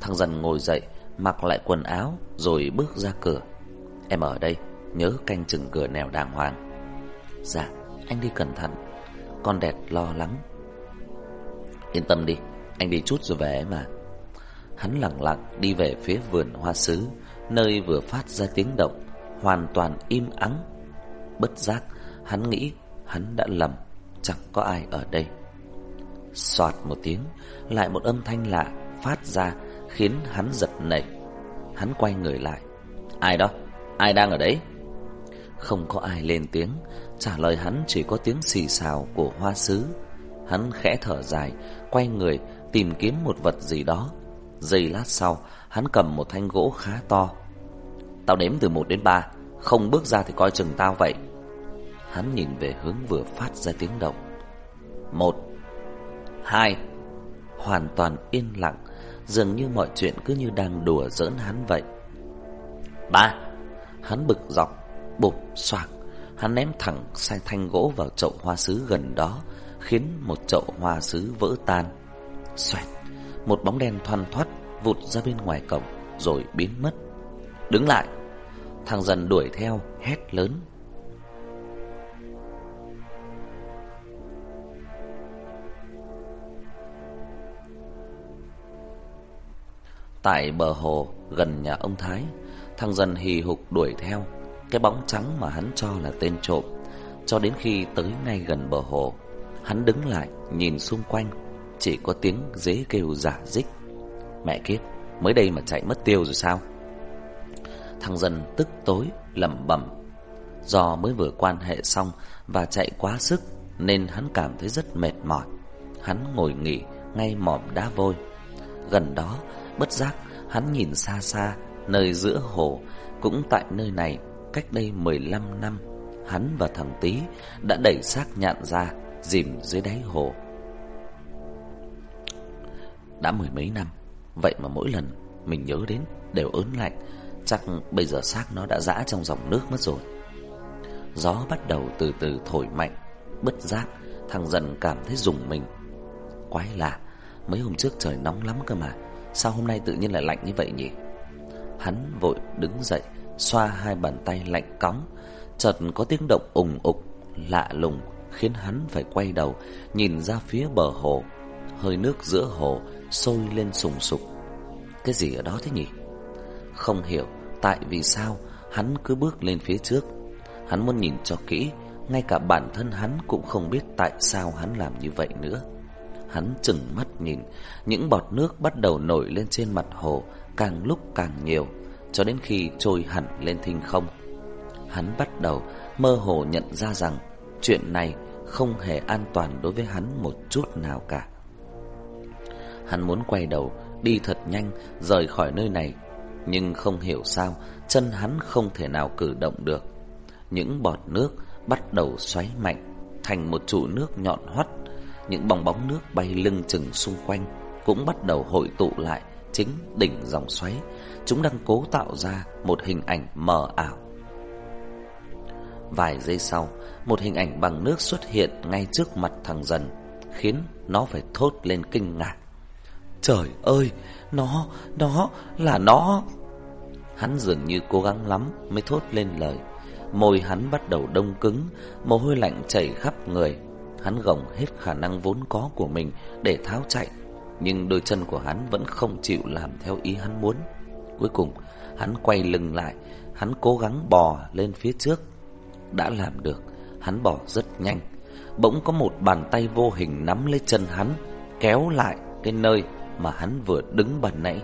Thằng dần ngồi dậy, mặc lại quần áo rồi bước ra cửa. Em ở đây, nhớ canh chừng cửa nèo đàng hoàng. Dạ, anh đi cẩn thận. Con đẹp lo lắng. Yên tâm đi, anh đi chút rồi về mà. Hắn lặng lặng đi về phía vườn hoa sứ, nơi vừa phát ra tiếng động, hoàn toàn im ắng. Bất giác, hắn nghĩ hắn đã lầm, chẳng có ai ở đây. Soạt một tiếng, lại một âm thanh lạ phát ra khiến hắn giật nảy. Hắn quay người lại. Ai đó? Ai đang ở đấy? Không có ai lên tiếng, trả lời hắn chỉ có tiếng xì xào của hoa sứ. Hắn khẽ thở dài, quay người tìm kiếm một vật gì đó. Giây lát sau, hắn cầm một thanh gỗ khá to. Tao đếm từ 1 đến 3, không bước ra thì coi chừng tao vậy. Hắn nhìn về hướng vừa phát ra tiếng động. Một, hai, hoàn toàn yên lặng, dường như mọi chuyện cứ như đang đùa giỡn hắn vậy. Ba, hắn bực dọc, bụp, xoạc, hắn ném thẳng sang thanh gỗ vào chậu hoa sứ gần đó, khiến một chậu hoa sứ vỡ tan. Xoẹt, một bóng đen thoăn thoắt vụt ra bên ngoài cổng rồi biến mất. Đứng lại, thằng dần đuổi theo, hét lớn. Tại bờ hồ, gần nhà ông Thái. Thằng dần hì hục đuổi theo, cái bóng trắng mà hắn cho là tên trộm. Cho đến khi tới ngay gần bờ hồ, hắn đứng lại nhìn xung quanh, chỉ có tiếng dế kêu giả dích. Mẹ kiếp, mới đây mà chạy mất tiêu rồi sao? Thằng dần tức tối lẩm bẩm, do mới vừa quan hệ xong và chạy quá sức nên hắn cảm thấy rất mệt mỏi. Hắn ngồi nghỉ ngay mỏm đá vôi. Gần đó, bất giác hắn nhìn xa xa nơi giữa hồ, cũng tại nơi này, cách đây 15 năm, hắn và thằng Tý đã đẩy xác nhạn ra dìm dưới đáy hồ. Đã mười mấy năm, vậy mà mỗi lần mình nhớ đến đều ớn lạnh, chắc bây giờ xác nó đã dã trong dòng nước mất rồi. Gió bắt đầu từ từ thổi mạnh, bất giác thằng dần cảm thấy rùng mình. Quái lạ, mấy hôm trước trời nóng lắm cơ mà, sao hôm nay tự nhiên lại lạnh như vậy nhỉ? Hắn vội đứng dậy, xoa hai bàn tay lạnh cóng, chợt có tiếng động ùng ục lạ lùng khiến hắn phải quay đầu nhìn ra phía bờ hồ. Hơi nước giữa hồ sôi lên sùng sục. Cái gì ở đó thế nhỉ? Không hiểu tại vì sao hắn cứ bước lên phía trước. Hắn muốn nhìn cho kỹ, ngay cả bản thân hắn cũng không biết tại sao hắn làm như vậy nữa. Hắn chừng mắt nhìn, những bọt nước bắt đầu nổi lên trên mặt hồ, càng lúc càng nhiều, cho đến khi trôi hẳn lên thinh không. Hắn bắt đầu mơ hồ nhận ra rằng chuyện này không hề an toàn đối với hắn một chút nào cả. Hắn muốn quay đầu, đi thật nhanh, rời khỏi nơi này, nhưng không hiểu sao, chân hắn không thể nào cử động được. Những bọt nước bắt đầu xoáy mạnh, thành một trụ nước nhọn hoắt. Những bong bóng nước bay lưng chừng xung quanh cũng bắt đầu hội tụ lại chính đỉnh dòng xoáy. Chúng đang cố tạo ra một hình ảnh mờ ảo. Vài giây sau, một hình ảnh bằng nước xuất hiện ngay trước mặt thằng dần, khiến nó phải thốt lên kinh ngạc. Trời ơi, nó, nó, là nó. Hắn dường như cố gắng lắm mới thốt lên lời. Môi hắn bắt đầu đông cứng, mồ hôi lạnh chảy khắp người. Hắn gồng hết khả năng vốn có của mình để tháo chạy, nhưng đôi chân của hắn vẫn không chịu làm theo ý hắn muốn. Cuối cùng, hắn quay lưng lại, hắn cố gắng bò lên phía trước. Đã làm được, hắn bò rất nhanh. Bỗng có một bàn tay vô hình nắm lấy chân hắn, kéo lại cái nơi mà hắn vừa đứng bàn nãy.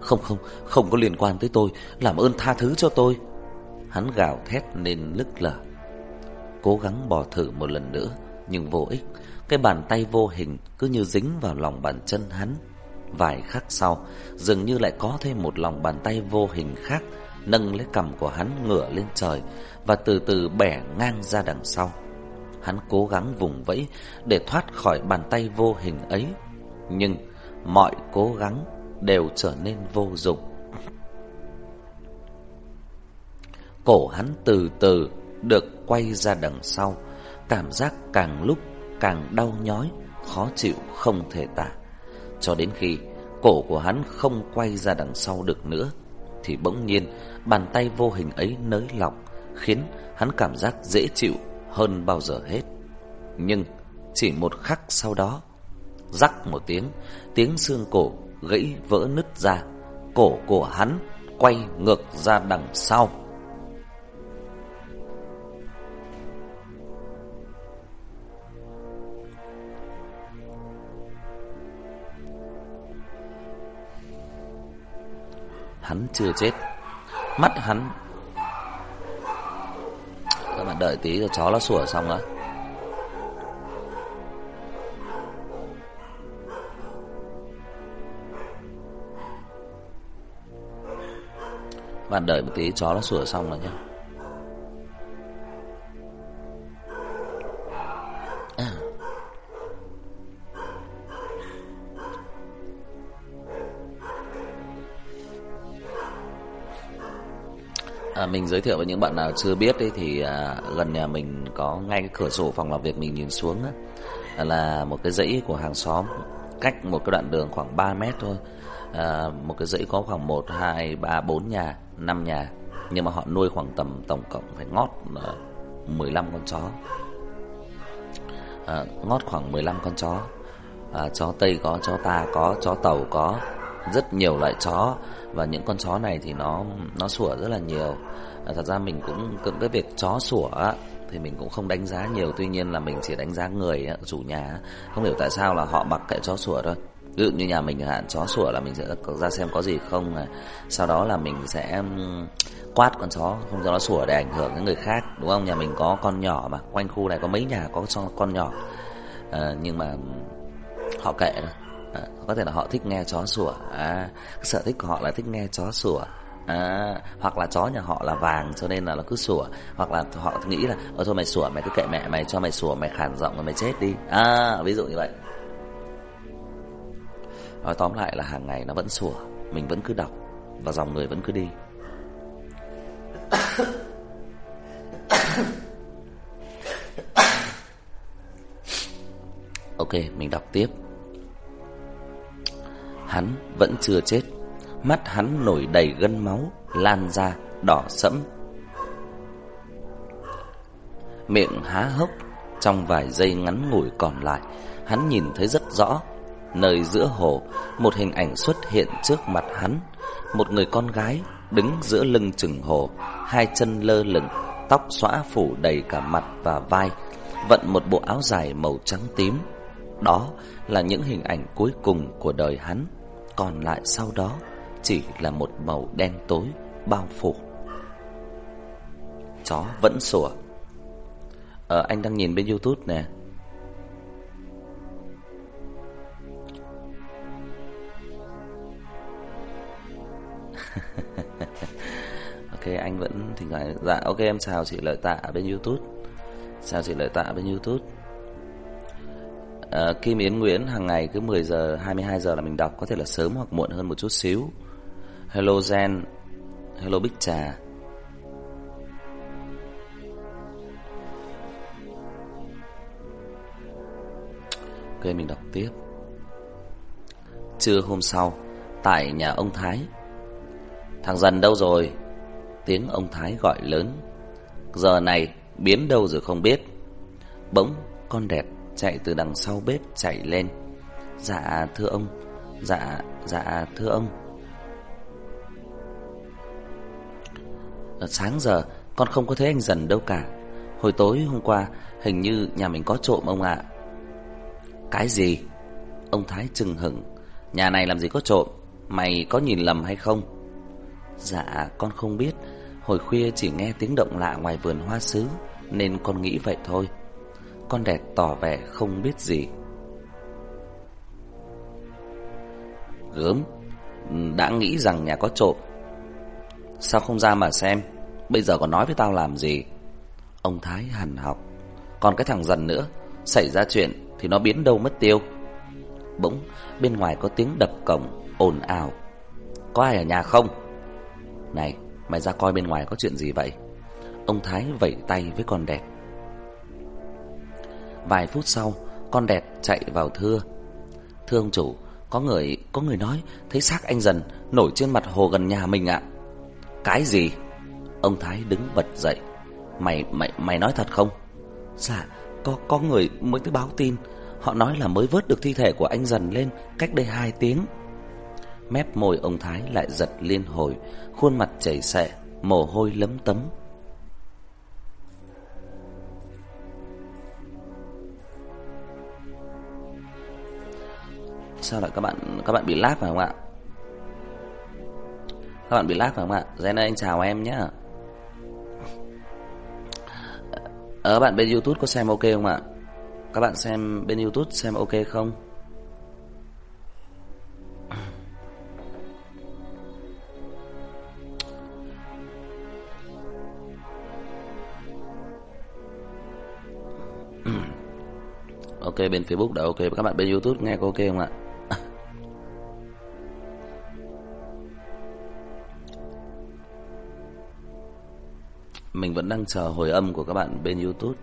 Không không, không có liên quan tới tôi, làm ơn tha thứ cho tôi. Hắn gào thét nên lức lở Cố gắng bò thử một lần nữa, nhưng vô ích. Cái bàn tay vô hình cứ như dính vào lòng bàn chân hắn. Vài khắc sau, dường như lại có thêm một lòng bàn tay vô hình khác nâng lấy cằm của hắn ngửa lên trời và từ từ bẻ ngang ra đằng sau. Hắn cố gắng vùng vẫy để thoát khỏi bàn tay vô hình ấy, nhưng mọi cố gắng đều trở nên vô dụng. Cổ hắn từ từ được quay ra đằng sau, cảm giác càng lúc càng đau nhói, khó chịu không thể tả. Cho đến khi cổ của hắn không quay ra đằng sau được nữa, thì bỗng nhiên bàn tay vô hình ấy nới lỏng, khiến hắn cảm giác dễ chịu hơn bao giờ hết. Nhưng chỉ một khắc sau đó, rắc một tiếng, tiếng xương cổ gãy vỡ nứt ra, cổ của hắn quay ngược ra đằng sau. Hắn chưa chết. Mắt hắn. Các bạn đợi tí, cho chó nó sủa xong á Bạn đợi một tí, chó nó sủa xong rồi nhé. À, mình giới thiệu với những bạn nào chưa biết ấy, thì à, gần nhà mình có ngay cái cửa sổ phòng làm việc mình nhìn xuống á, à, là một cái dãy của hàng xóm cách một cái đoạn đường khoảng 3 mét thôi. À, một cái dãy có khoảng 1, 2, 3, 4 nhà, 5 nhà. Nhưng mà họ nuôi khoảng tầm tổng cộng phải ngót ờ, 15 con chó. À, ngót khoảng 15 con chó. À, chó Tây có, chó ta có, chó Tàu có. rất nhiều loại chó và những con chó này thì nó nó sủa rất là nhiều. À, thật ra mình cũng cũng cái việc chó sủa thì mình cũng không đánh giá nhiều, tuy nhiên là mình chỉ đánh giá người chủ nhà, không hiểu tại sao là họ mặc kệ chó sủa thôi. Ví dụ như nhà mình hạn chó sủa là mình sẽ ra xem có gì không à Sau đó là mình sẽ quát con chó không cho nó sủa để ảnh hưởng đến người khác, đúng không? Nhà mình có con nhỏ mà, quanh khu này có mấy nhà có con nhỏ. À, nhưng mà họ kệ thôi. À, có thể là họ thích nghe chó sủa. À, sở thích của họ là thích nghe chó sủa. À, hoặc là chó nhà họ là vàng cho nên là nó cứ sủa. Hoặc là họ nghĩ là ở thôi mày sủa mày cứ kệ mẹ mày cho mày sủa mày khản giọng rồi mày chết đi. À ví dụ như vậy. Nói tóm lại là hàng ngày nó vẫn sủa Mình vẫn cứ đọc Và dòng người vẫn cứ đi. Ok, mình đọc tiếp. Hắn vẫn chưa chết. Mắt hắn nổi đầy gân máu Lan ra, đỏ sẫm Miệng há hốc Trong vài giây ngắn ngủi còn lại Hắn nhìn thấy rất rõ Nơi giữa hồ, một hình ảnh xuất hiện trước mặt hắn. Một người con gái đứng giữa lưng chừng hồ, hai chân lơ lửng, tóc xõa phủ đầy cả mặt và vai, vận một bộ áo dài màu trắng tím. Đó là những hình ảnh cuối cùng của đời hắn, còn lại sau đó chỉ là một màu đen tối bao phủ. Chó vẫn sủa. Ờ, anh đang nhìn bên YouTube nè. <laughs> ok anh vẫn thỉnh thoảng dạ ok em chào chị lợi tạ bên youtube chào chị lợi tạ bên youtube à, Kim Yến Nguyễn hàng ngày cứ 10 giờ 22 giờ là mình đọc có thể là sớm hoặc muộn hơn một chút xíu hello Zen hello Bích Trà ok mình đọc tiếp trưa hôm sau tại nhà ông Thái Thằng dần đâu rồi? Tiếng ông Thái gọi lớn. Giờ này biến đâu rồi không biết. Bỗng con đẹp chạy từ đằng sau bếp chạy lên. Dạ thưa ông, dạ dạ thưa ông. Ở sáng giờ, con không có thấy anh dần đâu cả. Hồi tối hôm qua, hình như nhà mình có trộm ông ạ. Cái gì? Ông Thái chừng hững. Nhà này làm gì có trộm? Mày có nhìn lầm hay không? Dạ con không biết Hồi khuya chỉ nghe tiếng động lạ ngoài vườn hoa sứ, Nên con nghĩ vậy thôi Con đẹp tỏ vẻ không biết gì Gớm, Đã nghĩ rằng nhà có trộm Sao không ra mà xem? Bây giờ còn nói với tao làm gì? Ông Thái hằn học. Còn cái thằng dần nữa, Xảy ra chuyện thì nó biến đâu mất tiêu. Bỗng, bên ngoài có tiếng đập cổng, ồn ào. Có ai ở nhà không? Này, mày ra coi bên ngoài có chuyện gì vậy? Ông Thái vẫy tay với con đẹp Vài phút sau, Con đẹp chạy vào thưa. Thưa ông chủ, Có người có người nói, Thấy xác anh dần nổi trên mặt hồ gần nhà mình ạ. Cái gì? Ông Thái đứng bật dậy. Mày mày mày nói thật không? Dạ có có người mới tới báo tin. Họ nói là mới vớt được thi thể của anh dần lên Cách đây hai tiếng. Mép môi ông Thái lại giật liên hồi Khuôn mặt chảy xệ Mồ hôi lấm tấm. Sao lại các bạn các bạn bị lag phải không ạ? Các bạn bị lag phải không ạ? Dạ, Zen anh chào em nhé Ở ờ, bạn bên Youtube có xem ok không ạ? Các bạn xem bên Youtube xem ok không? Ok, bên Facebook đã ok Các bạn bên Youtube nghe có ok không ạ Mình vẫn đang chờ hồi âm của các bạn bên Youtube. <laughs>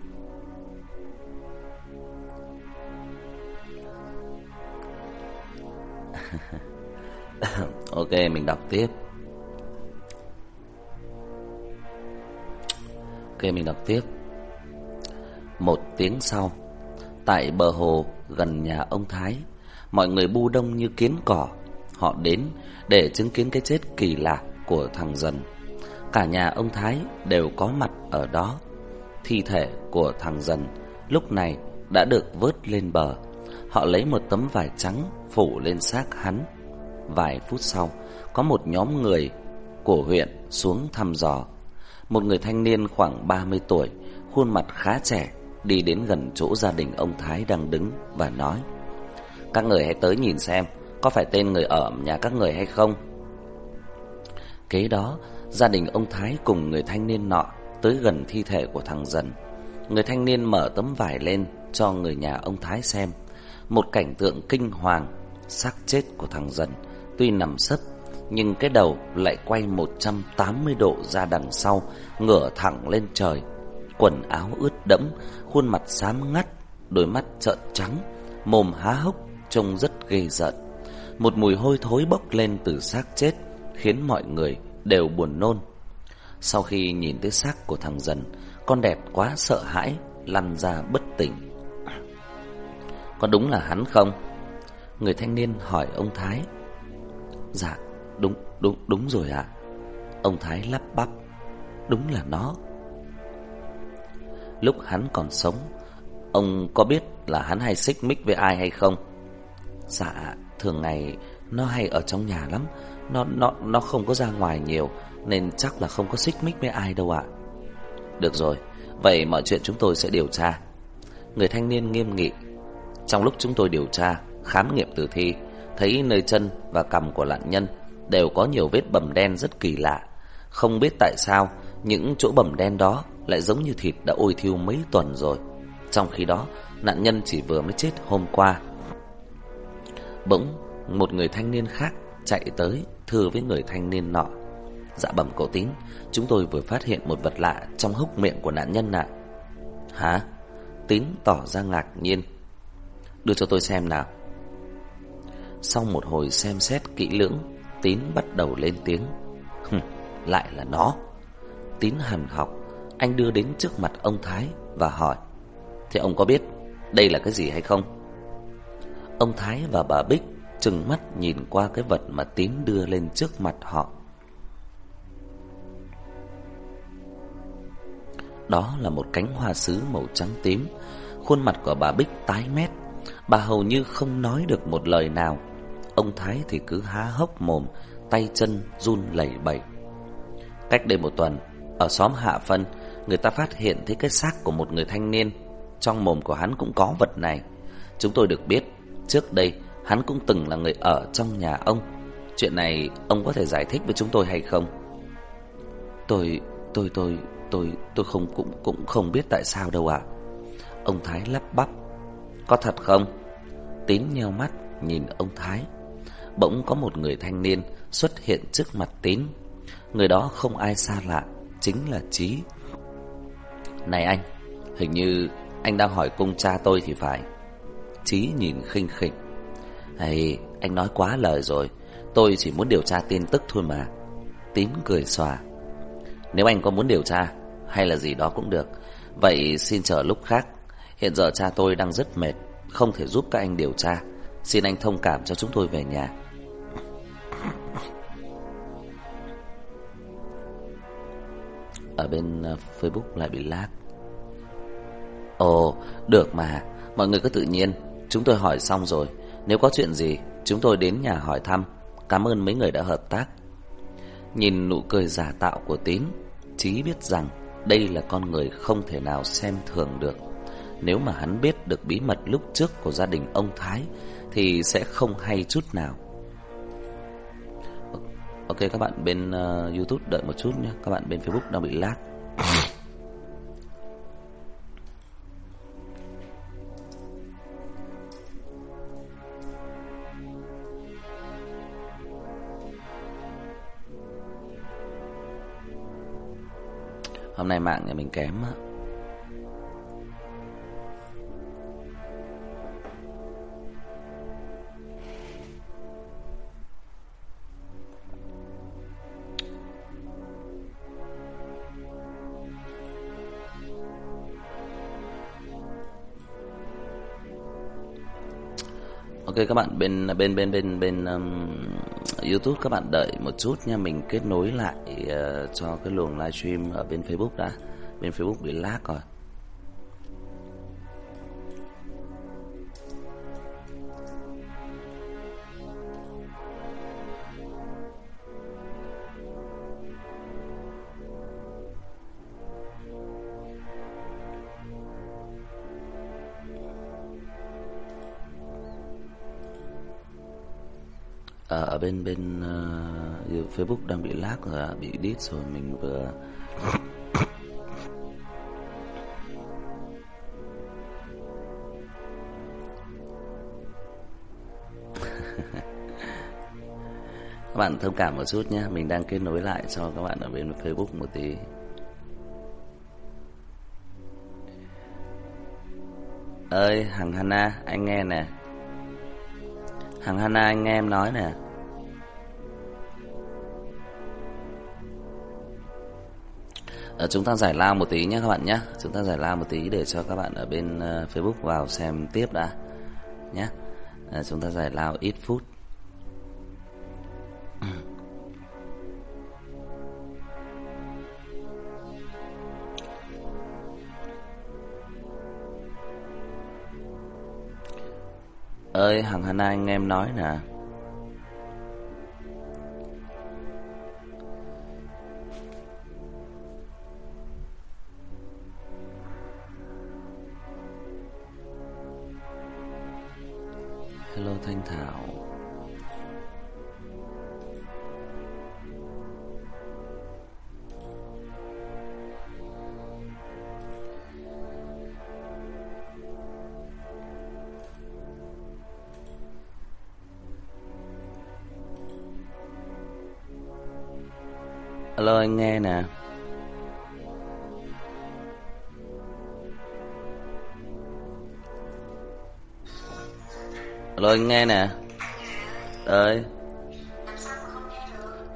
Ok, mình đọc tiếp. Ok, mình đọc tiếp. Một tiếng sau, Tại bờ hồ gần nhà ông Thái, Mọi người bu đông như kiến cỏ. Họ đến để chứng kiến cái chết kỳ lạ của thằng dần. Cả nhà ông Thái đều có mặt ở đó. Thi thể của thằng dần lúc này đã được vớt lên bờ. Họ lấy một tấm vải trắng phủ lên xác hắn. Vài phút sau, có một nhóm người của huyện xuống thăm dò. Một người thanh niên khoảng 30 tuổi, khuôn mặt khá trẻ, đi đến gần chỗ gia đình ông Thái đang đứng và nói: "Các người hãy tới nhìn xem, có phải tên người ở nhà các người hay không?" Kế đó, gia đình ông Thái cùng người thanh niên nọ tới gần thi thể của thằng Dần. Người thanh niên mở tấm vải lên cho người nhà ông Thái xem. Một cảnh tượng kinh hoàng, xác chết của thằng Dần tuy nằm sấp nhưng cái đầu lại quay 180 độ ra đằng sau, ngửa thẳng lên trời. Quần áo ướt đẫm, khuôn mặt xám ngắt, đôi mắt trợn trắng, mồm há hốc trông rất ghê rợn. Một mùi hôi thối bốc lên từ xác chết, khiến mọi người đều buồn nôn. Sau khi nhìn thấy xác của thằng dần, con đẹp quá sợ hãi, lăn ra bất tỉnh. Có đúng là hắn không? Người thanh niên hỏi ông Thái. Dạ, đúng, đúng, đúng rồi ạ. Ông Thái lắp bắp. Đúng là nó. Lúc hắn còn sống, ông có biết là hắn hay xích mích với ai hay không? Dạ, thường ngày nó hay ở trong nhà lắm, nó nó nó không có ra ngoài nhiều nên chắc là không có xích mích với ai đâu ạ. Được rồi, vậy mọi chuyện chúng tôi sẽ điều tra. Người thanh niên nghiêm nghị. Trong lúc chúng tôi điều tra, khám nghiệm tử thi, thấy nơi chân và cằm của nạn nhân đều có nhiều vết bầm đen rất kỳ lạ. Không biết tại sao những chỗ bầm đen đó lại giống như thịt đã ôi thiêu mấy tuần rồi. Trong khi đó, nạn nhân chỉ vừa mới chết hôm qua. Bỗng, một người thanh niên khác chạy tới thưa với người thanh niên nọ. Dạ bẩm cậu tín, chúng tôi vừa phát hiện một vật lạ trong hốc miệng của nạn nhân ạ. Hả? Tín tỏ ra ngạc nhiên. Đưa cho tôi xem nào. Sau một hồi xem xét kỹ lưỡng, Tín bắt đầu lên tiếng. Hừm, lại là nó. Tín hằn học, anh đưa đến trước mặt ông Thái và hỏi. Thế ông có biết đây là cái gì hay không? Ông Thái và bà Bích trừng mắt nhìn qua cái vật mà Tín đưa lên trước mặt họ. Đó là một cánh hoa sứ màu trắng tím. Khuôn mặt của bà Bích tái mét, bà hầu như không nói được một lời nào. Ông Thái thì cứ há hốc mồm, tay chân run lẩy bẩy. Cách đây một tuần, ở xóm Hạ Phân, người ta phát hiện thấy cái xác của một người thanh niên. Trong mồm của hắn cũng có vật này. Chúng tôi được biết, trước đây hắn cũng từng là người ở trong nhà ông. Chuyện này ông có thể giải thích với chúng tôi hay không? Tôi, tôi, tôi, tôi, tôi không cũng cũng không biết tại sao đâu ạ. Ông Thái lắp bắp. Có thật không? Tín nheo mắt nhìn ông Thái. Bỗng có một người thanh niên xuất hiện trước mặt Tín. Người đó không ai xa lạ, chính là Chí. Này anh, hình như anh đang hỏi cung cha tôi thì phải. Chí nhìn khinh khỉnh. Hay, anh nói quá lời rồi, tôi chỉ muốn điều tra tin tức thôi mà. Tín cười xòa. Nếu anh có muốn điều tra, hay là gì đó cũng được, vậy xin chờ lúc khác. Hiện giờ cha tôi đang rất mệt, không thể giúp các anh điều tra. Xin anh thông cảm cho chúng tôi về nhà. Ở bên ờ, Facebook lại bị lag. Ồ, được mà, mọi người cứ tự nhiên, chúng tôi hỏi xong rồi. Nếu có chuyện gì, chúng tôi đến nhà hỏi thăm. Cảm ơn mấy người đã hợp tác. Nhìn nụ cười giả tạo của Tín, Chí biết rằng đây là con người không thể nào xem thường được. Nếu mà hắn biết được bí mật lúc trước của gia đình ông Thái thì sẽ không hay chút nào. Ok các bạn bên uh, YouTube đợi một chút nhé, các bạn bên Facebook đang bị lag. Hôm nay mạng nhà mình kém á. Ok các bạn bên bên bên bên bên um, YouTube các bạn đợi một chút nha, mình kết nối lại uh, cho cái luồng livestream ở bên Facebook đã. Bên Facebook bị lag rồi. Bên bên uh, Facebook đang bị lag rồi, bị đít rồi mình vừa <laughs> các bạn thông cảm một chút nhé mình đang kết nối lại cho các bạn ở bên Facebook một tí. Ơi hằng Hana anh nghe nè. Hằng Hana anh nghe em nói nè. Ờ, chúng ta giải lao một tí nhé các bạn nhé. Chúng ta giải lao một tí để cho các bạn ở bên uh, Facebook vào xem tiếp đã nhé. À, Chúng ta giải lao ít phút. Ơi hằng Hana anh em nói nè. Alo anh nghe nè. Alo anh nghe nè. Ơi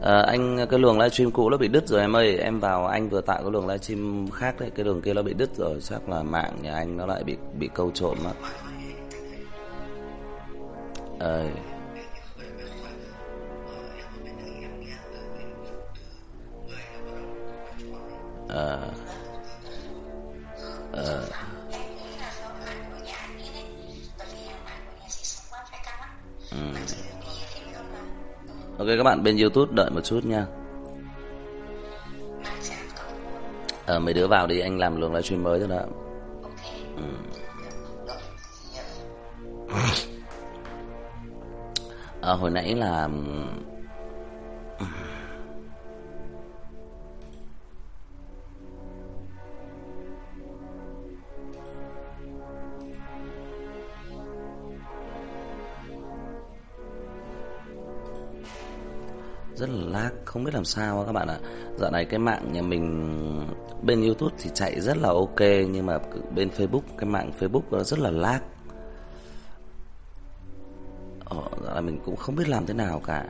à, Anh cái luồng livestream cũ nó bị đứt rồi em ơi. Em vào anh vừa tạo cái luồng livestream khác đấy. Cái đường kia nó bị đứt rồi. Chắc là mạng nhà anh nó lại bị bị câu trộm mất Ơi à. Ok các bạn bên YouTube đợi một chút nha. Ờ mấy đứa vào đi anh làm luồng livestream mới rồi đó. Ừ. À, hồi nãy là không biết làm sao các bạn ạ. Dạo này cái mạng nhà mình bên youtube thì chạy rất là ok nhưng mà bên facebook cái mạng facebook nó rất là lag. Ờ, dạo này mình cũng không biết làm thế nào cả.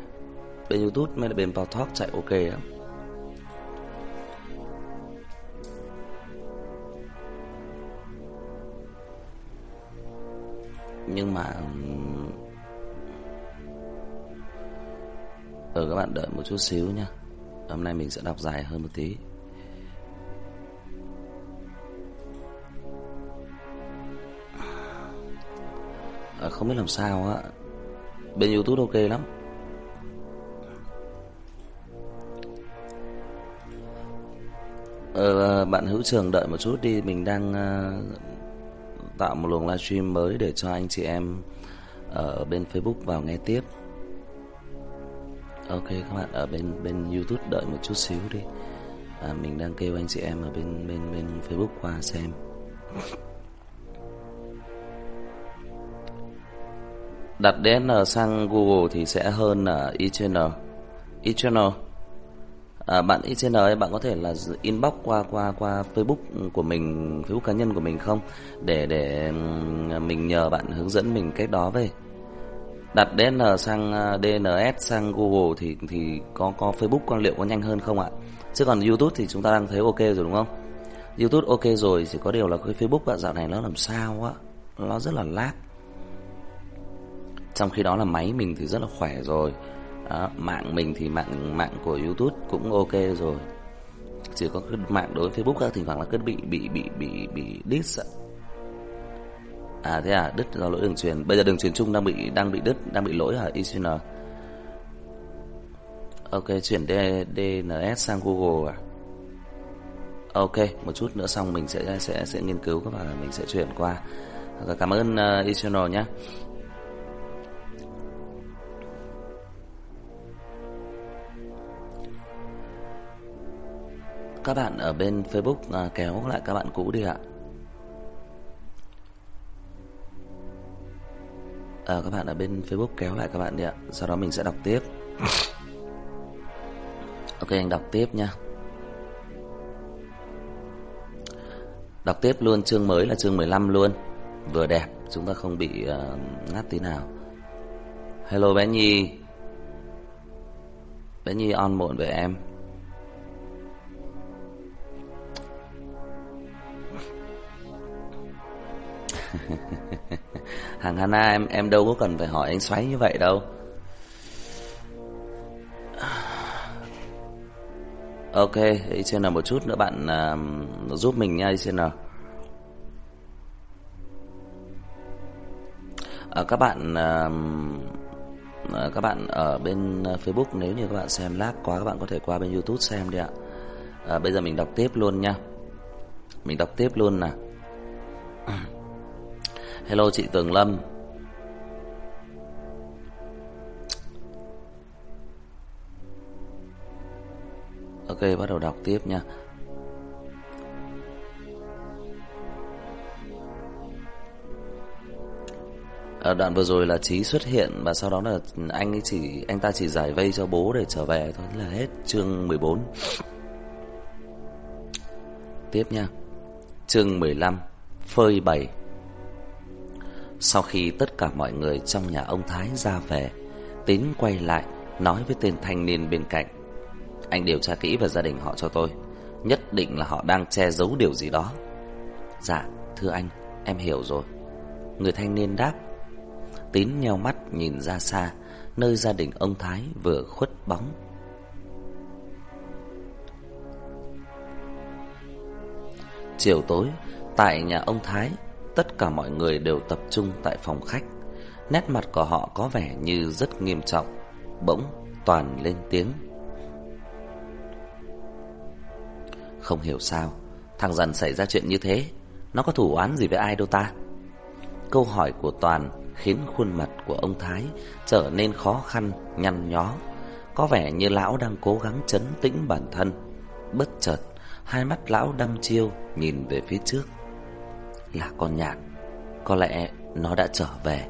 Bên youtube mới là bên Power Talk chạy ok lắm nhưng mà Ừ các bạn đợi một chút xíu nha Hôm nay mình sẽ đọc dài hơn một tí. À, Không biết làm sao á. Bên Youtube ok lắm. Ờ, bạn hữu trường đợi một chút đi. Mình đang uh, tạo một luồng livestream mới Để cho anh chị em Ở bên Facebook vào nghe tiếp. Ok các bạn ở bên bên YouTube đợi một chút xíu đi. À, mình đang kêu anh chị em ở bên bên bên Facebook qua xem. Đặt DN sang Google thì sẽ hơn ở eChannel. eChannel. À, bạn eChannel ấy bạn có thể là inbox qua qua qua Facebook của mình, Facebook cá nhân của mình không để để mình nhờ bạn hướng dẫn mình cách đó về đặt DN sang à, DNS sang Google thì thì có có Facebook quan liệu có nhanh hơn không ạ? Chứ còn YouTube thì chúng ta đang thấy ok rồi đúng không? YouTube ok rồi chỉ có điều là cái Facebook ạ dạo này nó làm sao á, nó rất là lag. Trong khi đó là máy mình thì rất là khỏe rồi đó, Mạng mình thì mạng mạng của Youtube cũng ok rồi Chỉ có cái mạng đối với Facebook thì thỉnh thoảng là cứ bị bị bị bị bị diss ạ À thế à, đứt do lỗi đường truyền. Bây giờ đường truyền chung đang bị đang bị đứt, đang bị lỗi hả ICN? Ok, chuyển D, DNS sang Google à? Ok, một chút nữa xong mình sẽ sẽ sẽ nghiên cứu và mình sẽ chuyển qua. Cảm ơn uh, ICN nhé. Các bạn ở bên Facebook uh, kéo lại các bạn cũ đi ạ. À, các bạn ở bên Facebook kéo lại các bạn đi ạ. Sau đó mình sẽ đọc tiếp. <coughs> Ok anh đọc tiếp nha. Đọc tiếp luôn chương mới là chương 15 luôn Vừa đẹp Chúng ta không bị uh, ngắt tí nào Hello bé Nhi Bé Nhi on muộn về em <laughs> Hàng Hana em em đâu có cần phải hỏi anh xoáy như vậy đâu Ok, ICN một chút nữa bạn uh, giúp mình nha ICN. À, các bạn uh, các bạn ở bên Facebook nếu như các bạn xem lag quá các bạn có thể qua bên YouTube xem đi ạ. À, bây giờ mình đọc tiếp luôn nha. Mình đọc tiếp luôn nè. Hello chị Tường Lâm, Ok bắt đầu đọc tiếp nha à, đoạn vừa rồi là Trí xuất hiện và sau đó là anh ấy chỉ anh ta chỉ giải vây cho bố để trở về thôi là hết chương 14. Tiếp nha. Chương 15 phơi bày. Sau khi tất cả mọi người trong nhà ông Thái ra về, Tín quay lại nói với tên thanh niên bên cạnh. Anh điều tra kỹ về gia đình họ cho tôi Nhất định là họ đang che giấu điều gì đó. Dạ thưa anh Em hiểu rồi. Người thanh niên đáp. Tín nheo mắt nhìn ra xa Nơi gia đình ông Thái vừa khuất bóng. Chiều tối Tại nhà ông Thái Tất cả mọi người đều tập trung tại phòng khách. Nét mặt của họ có vẻ như rất nghiêm trọng Bỗng toàn lên tiếng. Không hiểu sao Thằng dần xảy ra chuyện như thế. Nó có thủ oán gì với ai đâu ta? Câu hỏi của Toàn Khiến khuôn mặt của ông Thái Trở nên khó khăn, nhăn nhó. Có vẻ như lão đang cố gắng chấn tĩnh bản thân. Bất chợt Hai mắt lão đăm chiêu Nhìn về phía trước. Là con nhạn Có lẽ nó đã trở về.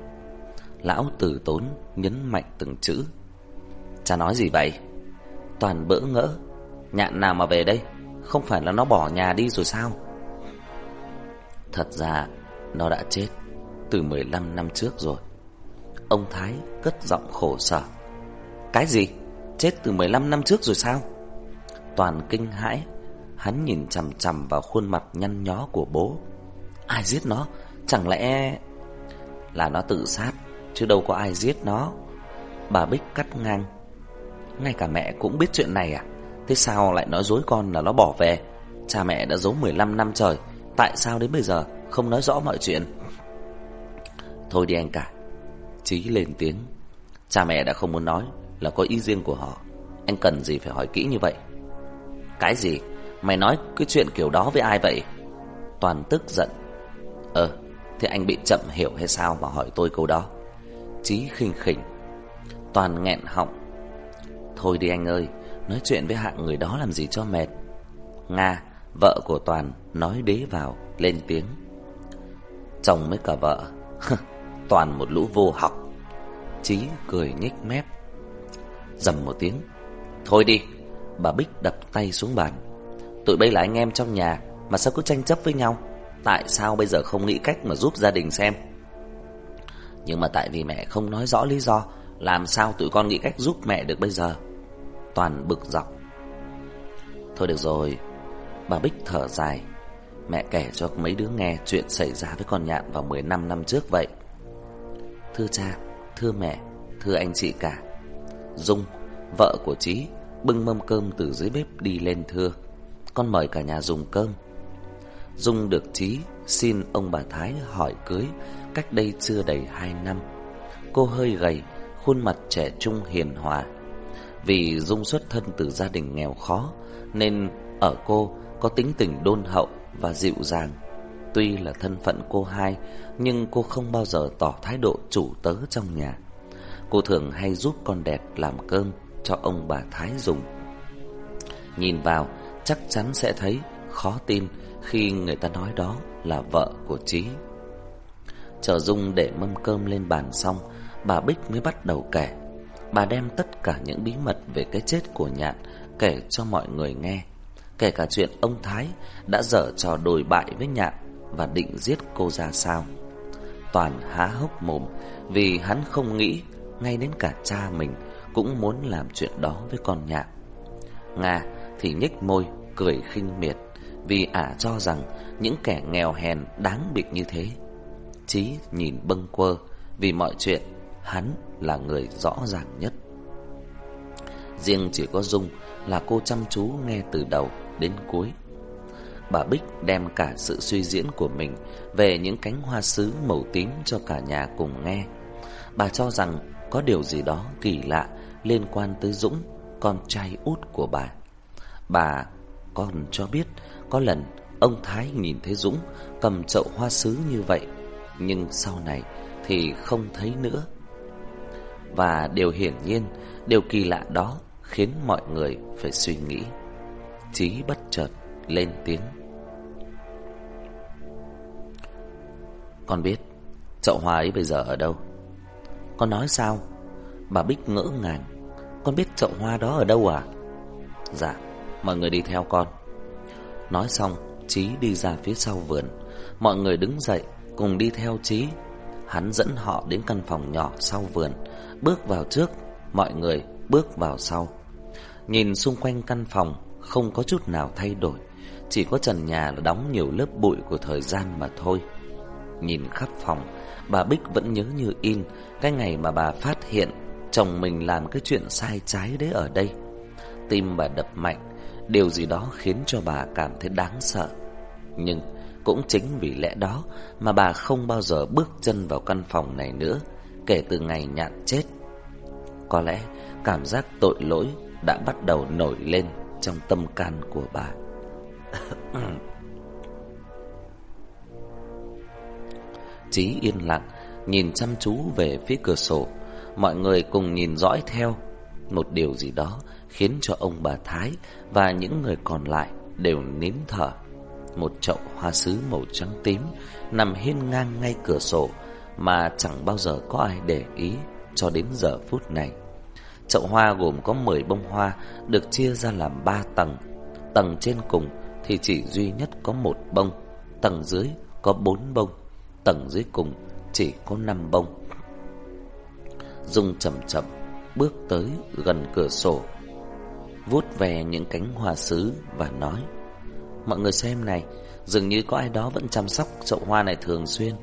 Lão tử tốn nhấn mạnh từng chữ. Cha nói gì vậy? Toàn bỡ ngỡ. Nhạn nào mà về đây? Không phải là nó bỏ nhà đi rồi sao? Thật ra, Nó đã chết Từ 15 năm trước rồi. Ông Thái cất giọng khổ sở. Cái gì? Chết từ 15 năm trước rồi sao? Toàn kinh hãi, Hắn nhìn chằm chằm vào khuôn mặt nhăn nhó của bố. Ai giết nó? Chẳng lẽ Là nó tự sát? Chứ đâu có ai giết nó. Bà Bích cắt ngang. Ngay cả mẹ cũng biết chuyện này à? Thế sao lại nói dối con là nó bỏ về? Cha mẹ đã giấu 15 năm trời. Tại sao đến bây giờ không nói rõ mọi chuyện? Thôi đi anh cả. Chí lên tiếng. Cha mẹ đã không muốn nói Là có ý riêng của họ. Anh cần gì phải hỏi kỹ như vậy? Cái gì? Mày nói cái chuyện kiểu đó với ai vậy? Toàn tức giận. Ờ Thế anh bị chậm hiểu hay sao mà hỏi tôi câu đó? Chí khinh khỉnh, Toàn nghẹn họng. Thôi đi anh ơi, Nói chuyện với hạng người đó làm gì cho mệt. Nga, Vợ của Toàn, nói đế vào, Lên tiếng. Chồng mới cả vợ, <laughs> Toàn một lũ vô học. Chí cười nhếch mép. Dầm một tiếng, Thôi đi, Bà Bích đập tay xuống bàn. Tụi bây là anh em trong nhà, Mà sao cứ tranh chấp với nhau? Tại sao bây giờ không nghĩ cách mà giúp gia đình xem Nhưng mà tại vì mẹ không nói rõ lý do Làm sao tụi con nghĩ cách giúp mẹ được bây giờ Toàn bực dọc Thôi được rồi Bà Bích thở dài Mẹ kể cho mấy đứa nghe chuyện xảy ra với con nhạn vào 15 năm trước vậy Thưa cha thưa mẹ, thưa anh chị cả. Dung, vợ của Chí, bưng mâm cơm từ dưới bếp đi lên thưa. Con mời cả nhà dùng cơm. Dung được trí, xin ông bà Thái hỏi cưới cách đây chưa đầy hai năm. Cô hơi gầy, khuôn mặt trẻ trung hiền hòa. Vì Dung xuất thân từ gia đình nghèo khó nên ở cô có tính tình đôn hậu và dịu dàng. Tuy là thân phận cô hai nhưng cô không bao giờ tỏ thái độ chủ tớ trong nhà. Cô thường hay giúp con đẹp làm cơm cho ông bà Thái dùng. Nhìn vào chắc chắn sẽ thấy khó tin khi người ta nói đó là vợ của Trí. Chờ Dung để mâm cơm lên bàn xong, bà Bích mới bắt đầu kể. Bà đem tất cả những bí mật về cái chết của Nhạn kể cho mọi người nghe. Kể cả chuyện ông Thái đã dở trò đồi bại với Nhạn và định giết cô ra sao. Toàn há hốc mồm vì hắn không nghĩ ngay đến cả cha mình cũng muốn làm chuyện đó với con Nhạn. Nga thì nhếch môi cười khinh miệt vì ả cho rằng những kẻ nghèo hèn đáng bị như thế. Chí nhìn bâng quơ vì mọi chuyện hắn là người rõ ràng nhất. Riêng chỉ có Dung là cô chăm chú nghe từ đầu đến cuối. Bà Bích đem cả sự suy diễn của mình về những cánh hoa sứ màu tím cho cả nhà cùng nghe. Bà cho rằng có điều gì đó kỳ lạ liên quan tới Dũng, con trai út của bà. Bà còn cho biết có lần ông Thái nhìn thấy Dũng cầm chậu hoa sứ như vậy, nhưng sau này thì không thấy nữa. Và điều hiển nhiên, điều kỳ lạ đó khiến mọi người phải suy nghĩ. Chí bất chợt lên tiếng. Con biết chậu hoa ấy bây giờ ở đâu? Con nói sao? Bà Bích ngỡ ngàng. Con biết chậu hoa đó ở đâu à? Dạ, mọi người đi theo con. Nói xong, Chí đi ra phía sau vườn. Mọi người đứng dậy, cùng đi theo Chí. Hắn dẫn họ đến căn phòng nhỏ sau vườn, bước vào trước, mọi người bước vào sau. Nhìn xung quanh căn phòng, không có chút nào thay đổi, chỉ có trần nhà là đóng nhiều lớp bụi của thời gian mà thôi. Nhìn khắp phòng, bà Bích vẫn nhớ như in cái ngày mà bà phát hiện chồng mình làm cái chuyện sai trái đấy ở đây. Tim bà đập mạnh, Điều gì đó khiến cho bà cảm thấy đáng sợ. Nhưng cũng chính vì lẽ đó Mà bà không bao giờ bước chân vào căn phòng này nữa, Kể từ ngày nhạn chết. Có lẽ cảm giác tội lỗi đã bắt đầu nổi lên trong tâm can của bà. <coughs> Chí yên lặng, Nhìn chăm chú về phía cửa sổ. Mọi người cùng nhìn dõi theo. Một điều gì đó khiến cho ông bà Thái và những người còn lại đều nín thở. Một chậu hoa sứ màu trắng tím nằm hiên ngang ngay cửa sổ mà chẳng bao giờ có ai để ý cho đến giờ phút này. Chậu hoa gồm có 10 bông hoa được chia ra làm 3 tầng. Tầng trên cùng thì chỉ duy nhất có một bông, tầng dưới có 4 bông, tầng dưới cùng chỉ có 5 bông. Dung chậm chậm bước tới gần cửa sổ vuốt về những cánh hoa sứ và nói Mọi người xem này, dường như có ai đó vẫn chăm sóc chậu hoa này thường xuyên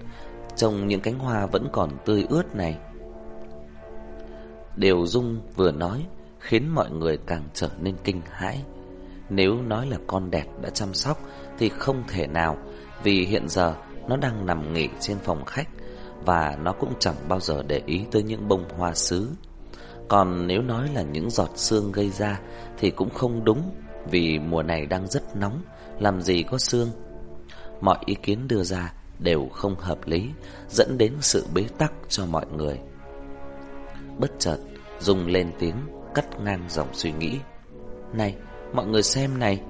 Trông những cánh hoa vẫn còn tươi ướt này. Điều Dung vừa nói khiến mọi người càng trở nên kinh hãi. Nếu nói là con đẹp đã chăm sóc thì không thể nào Vì hiện giờ nó đang nằm nghỉ trên phòng khách Và nó cũng chẳng bao giờ để ý tới những bông hoa sứ còn nếu nói là những giọt sương gây ra thì cũng không đúng vì mùa này đang rất nóng, làm gì có sương. Mọi ý kiến đưa ra đều không hợp lý, dẫn đến sự bế tắc cho mọi người. Bất chợt, Dung lên tiếng cắt ngang dòng suy nghĩ. Này, mọi người xem này.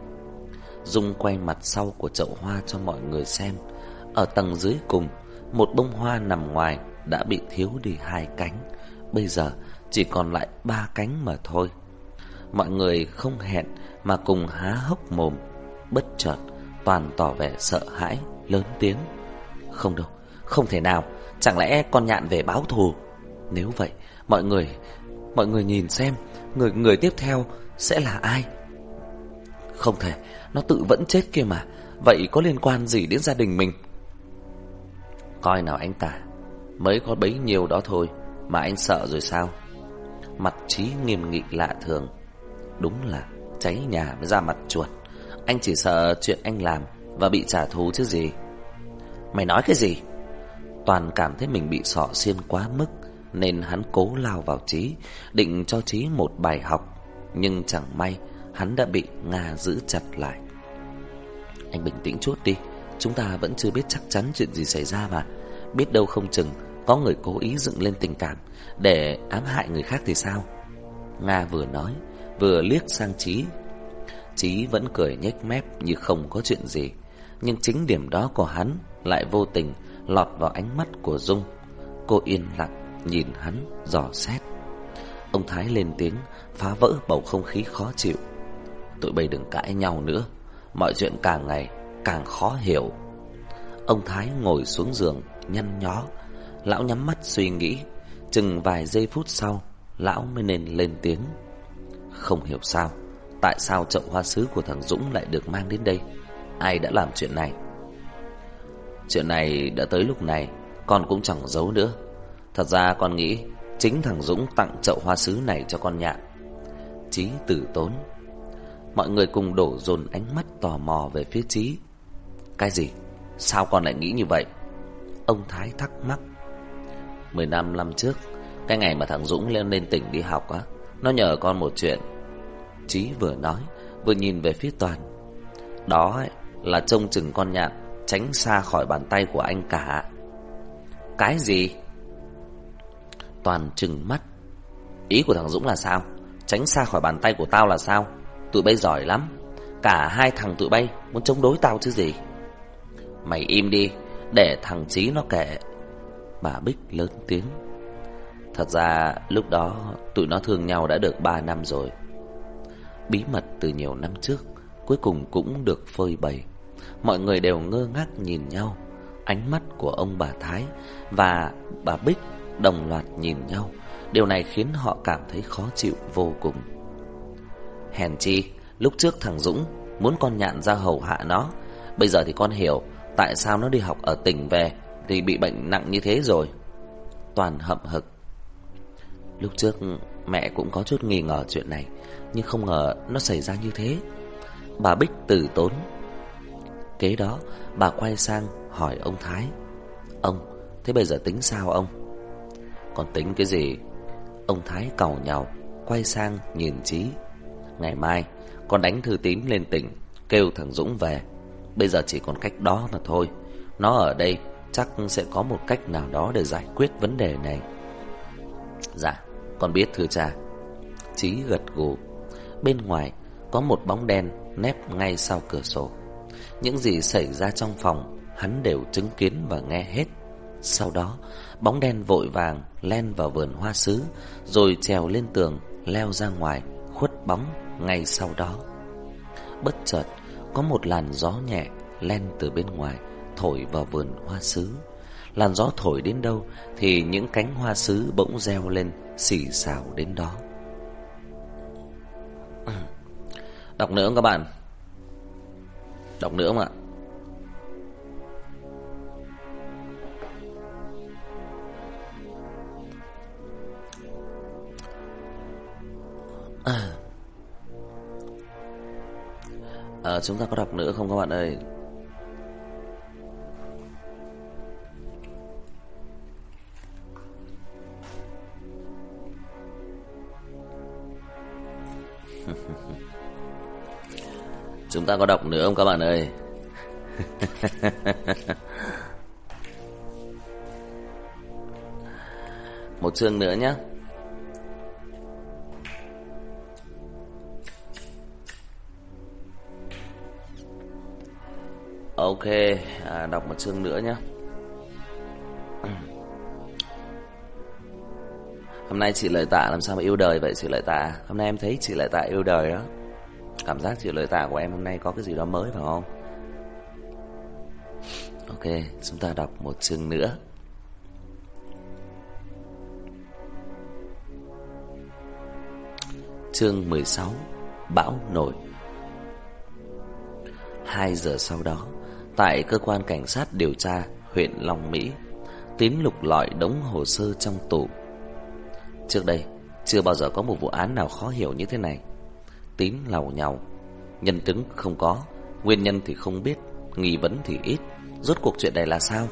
Dung quay mặt sau của chậu hoa cho mọi người xem. Ở tầng dưới cùng, một bông hoa nằm ngoài đã bị thiếu đi hai cánh. Bây giờ chỉ còn lại ba cánh mà thôi. Mọi người không hẹn mà cùng há hốc mồm, bất chợt toàn tỏ vẻ sợ hãi, lớn tiếng. Không đâu, không thể nào, chẳng lẽ con nhạn về báo thù? Nếu vậy, mọi người, mọi người nhìn xem, người người tiếp theo sẽ là ai? Không thể, nó tự vẫn chết kia mà, vậy có liên quan gì đến gia đình mình? Coi nào anh cả, mới có bấy nhiêu đó thôi Mà anh sợ rồi sao Mặt trí nghiêm nghị lạ thường. Đúng là cháy nhà mới ra mặt chuột. Anh chỉ sợ chuyện anh làm Và bị trả thù chứ gì. Mày nói cái gì? Toàn cảm thấy mình bị sọ xiên quá mức Nên hắn cố lao vào Trí, Định cho Trí một bài học. Nhưng chẳng may, Hắn đã bị Nga giữ chặt lại. Anh bình tĩnh chút đi, Chúng ta vẫn chưa biết chắc chắn chuyện gì xảy ra mà. Biết đâu không chừng Có người cố ý dựng lên tình cảm để ám hại người khác thì sao? Nga vừa nói Vừa liếc sang Chí, Chí vẫn cười nhếch mép như không có chuyện gì. Nhưng chính điểm đó của hắn Lại vô tình lọt vào ánh mắt của Dung. Cô yên lặng nhìn hắn dò xét. Ông Thái lên tiếng Phá vỡ bầu không khí khó chịu. Tụi bay đừng cãi nhau nữa Mọi chuyện càng ngày càng khó hiểu. Ông Thái ngồi xuống giường Nhăn nhó Lão nhắm mắt suy nghĩ. Chừng vài giây phút sau, Lão mới nên lên tiếng. Không hiểu sao, Tại sao chậu hoa sứ của thằng Dũng lại được mang đến đây? Ai đã làm chuyện này? Chuyện này đã tới lúc này, Con cũng chẳng giấu nữa. Thật ra con nghĩ Chính thằng Dũng tặng chậu hoa sứ này cho con nhạn Chí tử tốn. Mọi người cùng đổ dồn ánh mắt tò mò về phía Chí. Cái gì? Sao con lại nghĩ như vậy? Ông Thái thắc mắc. Mười năm năm trước Cái ngày mà thằng Dũng lên lên tỉnh đi học á Nó nhờ con một chuyện. Chí vừa nói Vừa nhìn về phía Toàn. Đó ấy, là trông chừng con nhạn Tránh xa khỏi bàn tay của anh cả. Cái gì? Toàn trừng mắt. Ý của thằng Dũng là sao? Tránh xa khỏi bàn tay của tao là sao? Tụi bay giỏi lắm. Cả hai thằng tụi bay muốn chống đối tao chứ gì? Mày im đi Để thằng Chí nó kể. Bà Bích lớn tiếng. Thật ra, lúc đó Tụi nó thương nhau đã được ba năm rồi. Bí mật từ nhiều năm trước Cuối cùng cũng được phơi bày. Mọi người đều ngơ ngác nhìn nhau, Ánh mắt của ông bà Thái Và bà Bích đồng loạt nhìn nhau. Điều này khiến họ cảm thấy khó chịu vô cùng. Hèn chi, Lúc trước thằng Dũng Muốn con nhạn ra hầu hạ nó. Bây giờ thì con hiểu Tại sao nó đi học ở tỉnh về. Thì bị bệnh nặng như thế rồi. Toàn hậm hực. Lúc trước mẹ cũng có chút nghi ngờ chuyện này Nhưng không ngờ nó xảy ra như thế. Bà Bích tử tốn. Kế đó bà quay sang hỏi ông Thái. Ông, thế bây giờ tính sao ông? Còn tính cái gì? Ông Thái cầu nhau, Quay sang nhìn Trí Ngày mai con đánh thư tín lên tỉnh Kêu thằng Dũng về. Bây giờ chỉ còn cách đó mà thôi. Nó ở đây chắc sẽ có một cách nào đó Để giải quyết vấn đề này. Dạ Con biết thưa cha. Chí gật gù. Bên ngoài, có một bóng đen nép ngay sau cửa sổ. Những gì xảy ra trong phòng, Hắn đều chứng kiến và nghe hết. Sau đó, Bóng đen vội vàng len vào vườn hoa sứ, Rồi trèo lên tường, Leo ra ngoài, Khuất bóng ngay sau đó. Bất chợt, Có một làn gió nhẹ Len từ bên ngoài. Thổi vào vườn hoa sứ. Làn gió thổi đến đâu Thì những cánh hoa sứ bỗng reo lên Xì xào đến đó. <clears throat> Đọc nữa không các bạn? Đọc nữa không ạ? À. <clears throat> À, chúng ta có đọc nữa không các bạn ơi? <laughs> Chúng ta có đọc nữa không các bạn ơi? <laughs> Một chương nữa nhé Ok, à, đọc một chương nữa nhé <clears throat> Hôm nay chị lợi tạ làm sao mà yêu đời vậy chị lợi tạ? Hôm nay em thấy chị lợi tạ yêu đời đó Cảm giác chị lợi tạ của em hôm nay có cái gì đó mới phải không? Ok, chúng ta đọc một chương nữa. Chương 16 Bão nổi. 2 giờ sau đó Tại cơ quan cảnh sát điều tra huyện Long Mỹ Tín lục lọi đống hồ sơ trong tủ Trước đây, Chưa bao giờ có một vụ án nào khó hiểu như thế này. Tín lầu nhầu Nhân chứng không có, Nguyên nhân thì không biết, Nghi vấn thì ít. Rốt cuộc chuyện này là sao?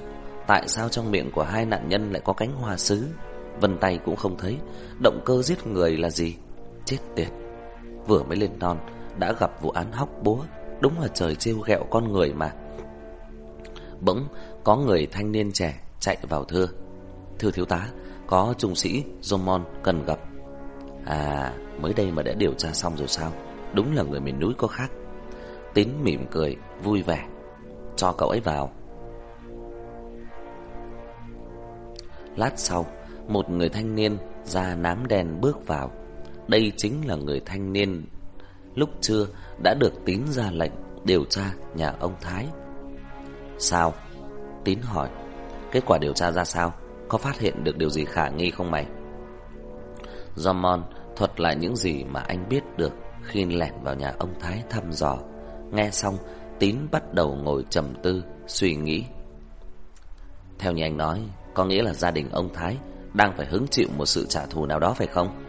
Tại sao trong miệng của hai nạn nhân lại có cánh hoa sứ? Vân tay cũng không thấy, Động cơ giết người là gì? Chết tiệt. Vừa mới lên non Đã gặp vụ án hóc búa, Đúng là trời trêu ghẹo con người mà. Bỗng có người thanh niên trẻ chạy vào thưa. Thưa thiếu tá có trung sĩ Zomon cần gặp. À mới đây mà đã điều tra xong rồi sao? Đúng là người miền núi có khác. Tín mỉm cười, vui vẻ. Cho cậu ấy vào. Lát sau, Một người thanh niên da nám đen bước vào. Đây chính là người thanh niên Lúc trưa đã được tín ra lệnh Điều tra nhà ông Thái. Sao? Tín hỏi. Kết quả điều tra ra sao? Có phát hiện được điều gì khả nghi không mày? Jomon thuật lại những gì mà anh biết được Khi lẻn vào nhà ông Thái thăm dò. Nghe xong, Tín bắt đầu ngồi trầm tư, Suy nghĩ. Theo như anh nói, Có nghĩa là gia đình ông Thái Đang phải hứng chịu một sự trả thù nào đó phải không?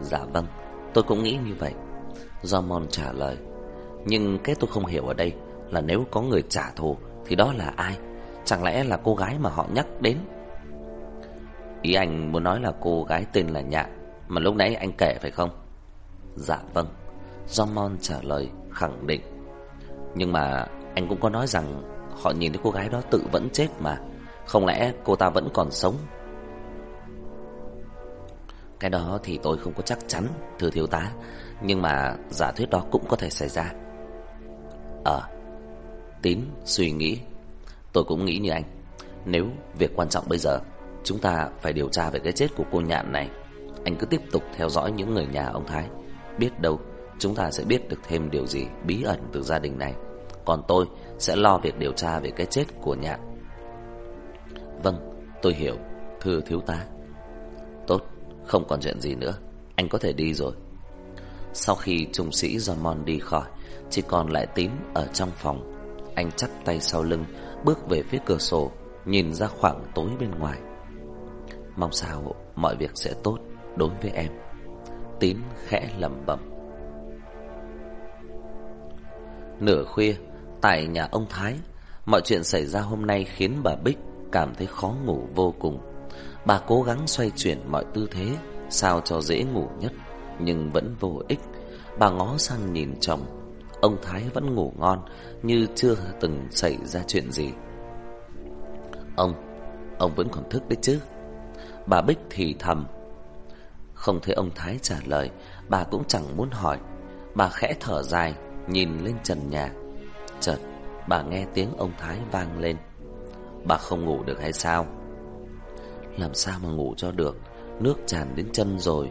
Dạ vâng Tôi cũng nghĩ như vậy. Jomon trả lời. Nhưng cái tôi không hiểu ở đây Là nếu có người trả thù Thì đó là ai? Chẳng lẽ là cô gái mà họ nhắc đến Ý anh muốn nói là cô gái tên là Nhạn Mà lúc nãy anh kể phải không? Dạ vâng Jomon trả lời khẳng định. Nhưng mà anh cũng có nói rằng Họ nhìn thấy cô gái đó tự vẫn chết mà, Không lẽ cô ta vẫn còn sống? Cái đó thì tôi không có chắc chắn, Thưa thiếu tá, Nhưng mà giả thuyết đó cũng có thể xảy ra. Ờ Tín suy nghĩ. Tôi cũng nghĩ như anh. Nếu việc quan trọng bây giờ Chúng ta phải điều tra về cái chết của cô nhạn này. Anh cứ tiếp tục theo dõi những người nhà ông Thái. Biết đâu Chúng ta sẽ biết được thêm điều gì bí ẩn từ gia đình này. Còn tôi sẽ lo việc điều tra về cái chết của nhạn. Vâng, tôi hiểu Thưa thiếu tá. Tốt, không còn chuyện gì nữa. Anh có thể đi rồi. Sau khi trung sĩ jomon đi khỏi Chỉ còn lại tím ở trong phòng. Anh chắp tay sau lưng Bước về phía cửa sổ Nhìn ra khoảng tối bên ngoài. Mong sao mọi việc sẽ tốt Đối với em. Tín khẽ lẩm bẩm. Nửa khuya, Tại nhà ông Thái, Mọi chuyện xảy ra hôm nay khiến bà Bích Cảm thấy khó ngủ vô cùng. Bà cố gắng xoay chuyển mọi tư thế, Sao cho dễ ngủ nhất, Nhưng vẫn vô ích. Bà ngó sang nhìn chồng. Ông Thái vẫn ngủ ngon, Như chưa từng xảy ra chuyện gì. Ông Ông vẫn còn thức đấy chứ? Bà Bích thì thầm. Không thấy ông Thái trả lời, Bà cũng chẳng muốn hỏi. Bà khẽ thở dài, Nhìn lên trần nhà. Chợt, bà nghe tiếng ông Thái vang lên. Bà không ngủ được hay sao? Làm sao mà ngủ cho được? Nước tràn đến chân rồi.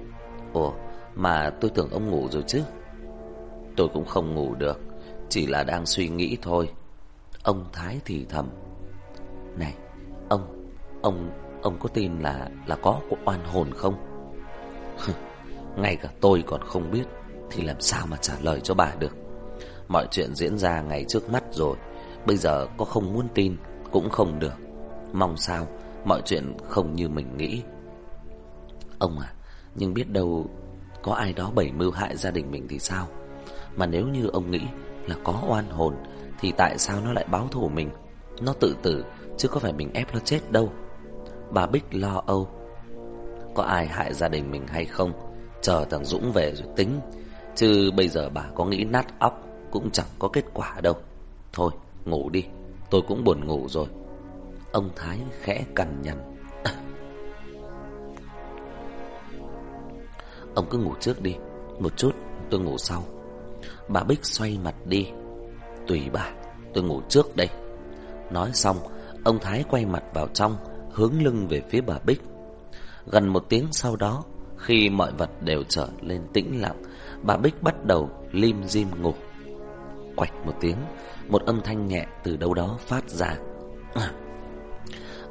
Ồ mà tôi tưởng ông ngủ rồi chứ. Tôi cũng không ngủ được, Chỉ là đang suy nghĩ thôi. Ông Thái thì thầm. Này, Ông Ông Ông có tin là Là có oan hồn không? <laughs> Ngay cả tôi còn không biết, Thì làm sao mà trả lời cho bà được? Mọi chuyện diễn ra ngày trước mắt rồi, Bây giờ có không muốn tin Cũng không được. Mong sao, mọi chuyện không như mình nghĩ. Ông à Nhưng biết đâu Có ai đó bày mưu hại gia đình mình thì sao? Mà nếu như ông nghĩ Là có oan hồn, Thì tại sao nó lại báo thù mình? Nó tự tử, Chứ có phải mình ép nó chết đâu. Bà Bích lo âu. Có ai hại gia đình mình hay không? Chờ thằng Dũng về rồi tính. Chứ bây giờ bà có nghĩ nát óc Cũng chẳng có kết quả đâu. Thôi, ngủ đi. Tôi cũng buồn ngủ rồi. Ông Thái khẽ cằn nhằn. <laughs> Ông cứ ngủ trước đi. Một chút, tôi ngủ sau. Bà Bích xoay mặt đi. Tùy bà, tôi ngủ trước đây. Nói xong, Ông Thái quay mặt vào trong. Hướng lưng về phía bà Bích. Gần một tiếng sau đó, Khi mọi vật đều trở lên tĩnh lặng, Bà Bích bắt đầu lim dim ngủ Quạch một tiếng, Một âm thanh nhẹ từ đâu đó phát ra.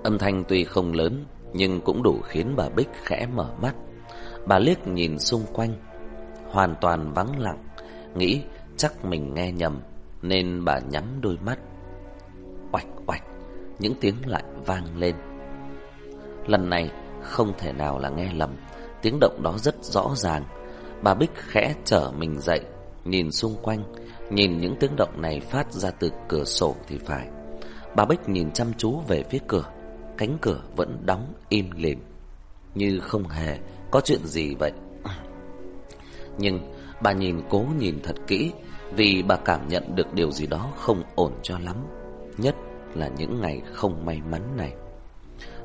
Âm thanh tuy không lớn, Nhưng cũng đủ khiến bà Bích khẽ mở mắt. Bà liếc nhìn xung quanh, Hoàn toàn vắng lặng, Nghĩ chắc mình nghe nhầm, Nên bà nhắm đôi mắt. Oạch oạch, Những tiếng lại vang lên. Lần này không thể nào là nghe lầm Tiếng động đó rất rõ ràng. Bà Bích khẽ trở mình dậy, nhìn xung quanh, nhìn những tiếng động này phát ra từ cửa sổ thì phải. Bà Bích nhìn chăm chú về phía cửa, cánh cửa vẫn đóng im lìm, như không hề có chuyện gì vậy. Nhưng bà nhìn cố nhìn thật kỹ, vì bà cảm nhận được điều gì đó không ổn cho lắm, nhất là những ngày không may mắn này.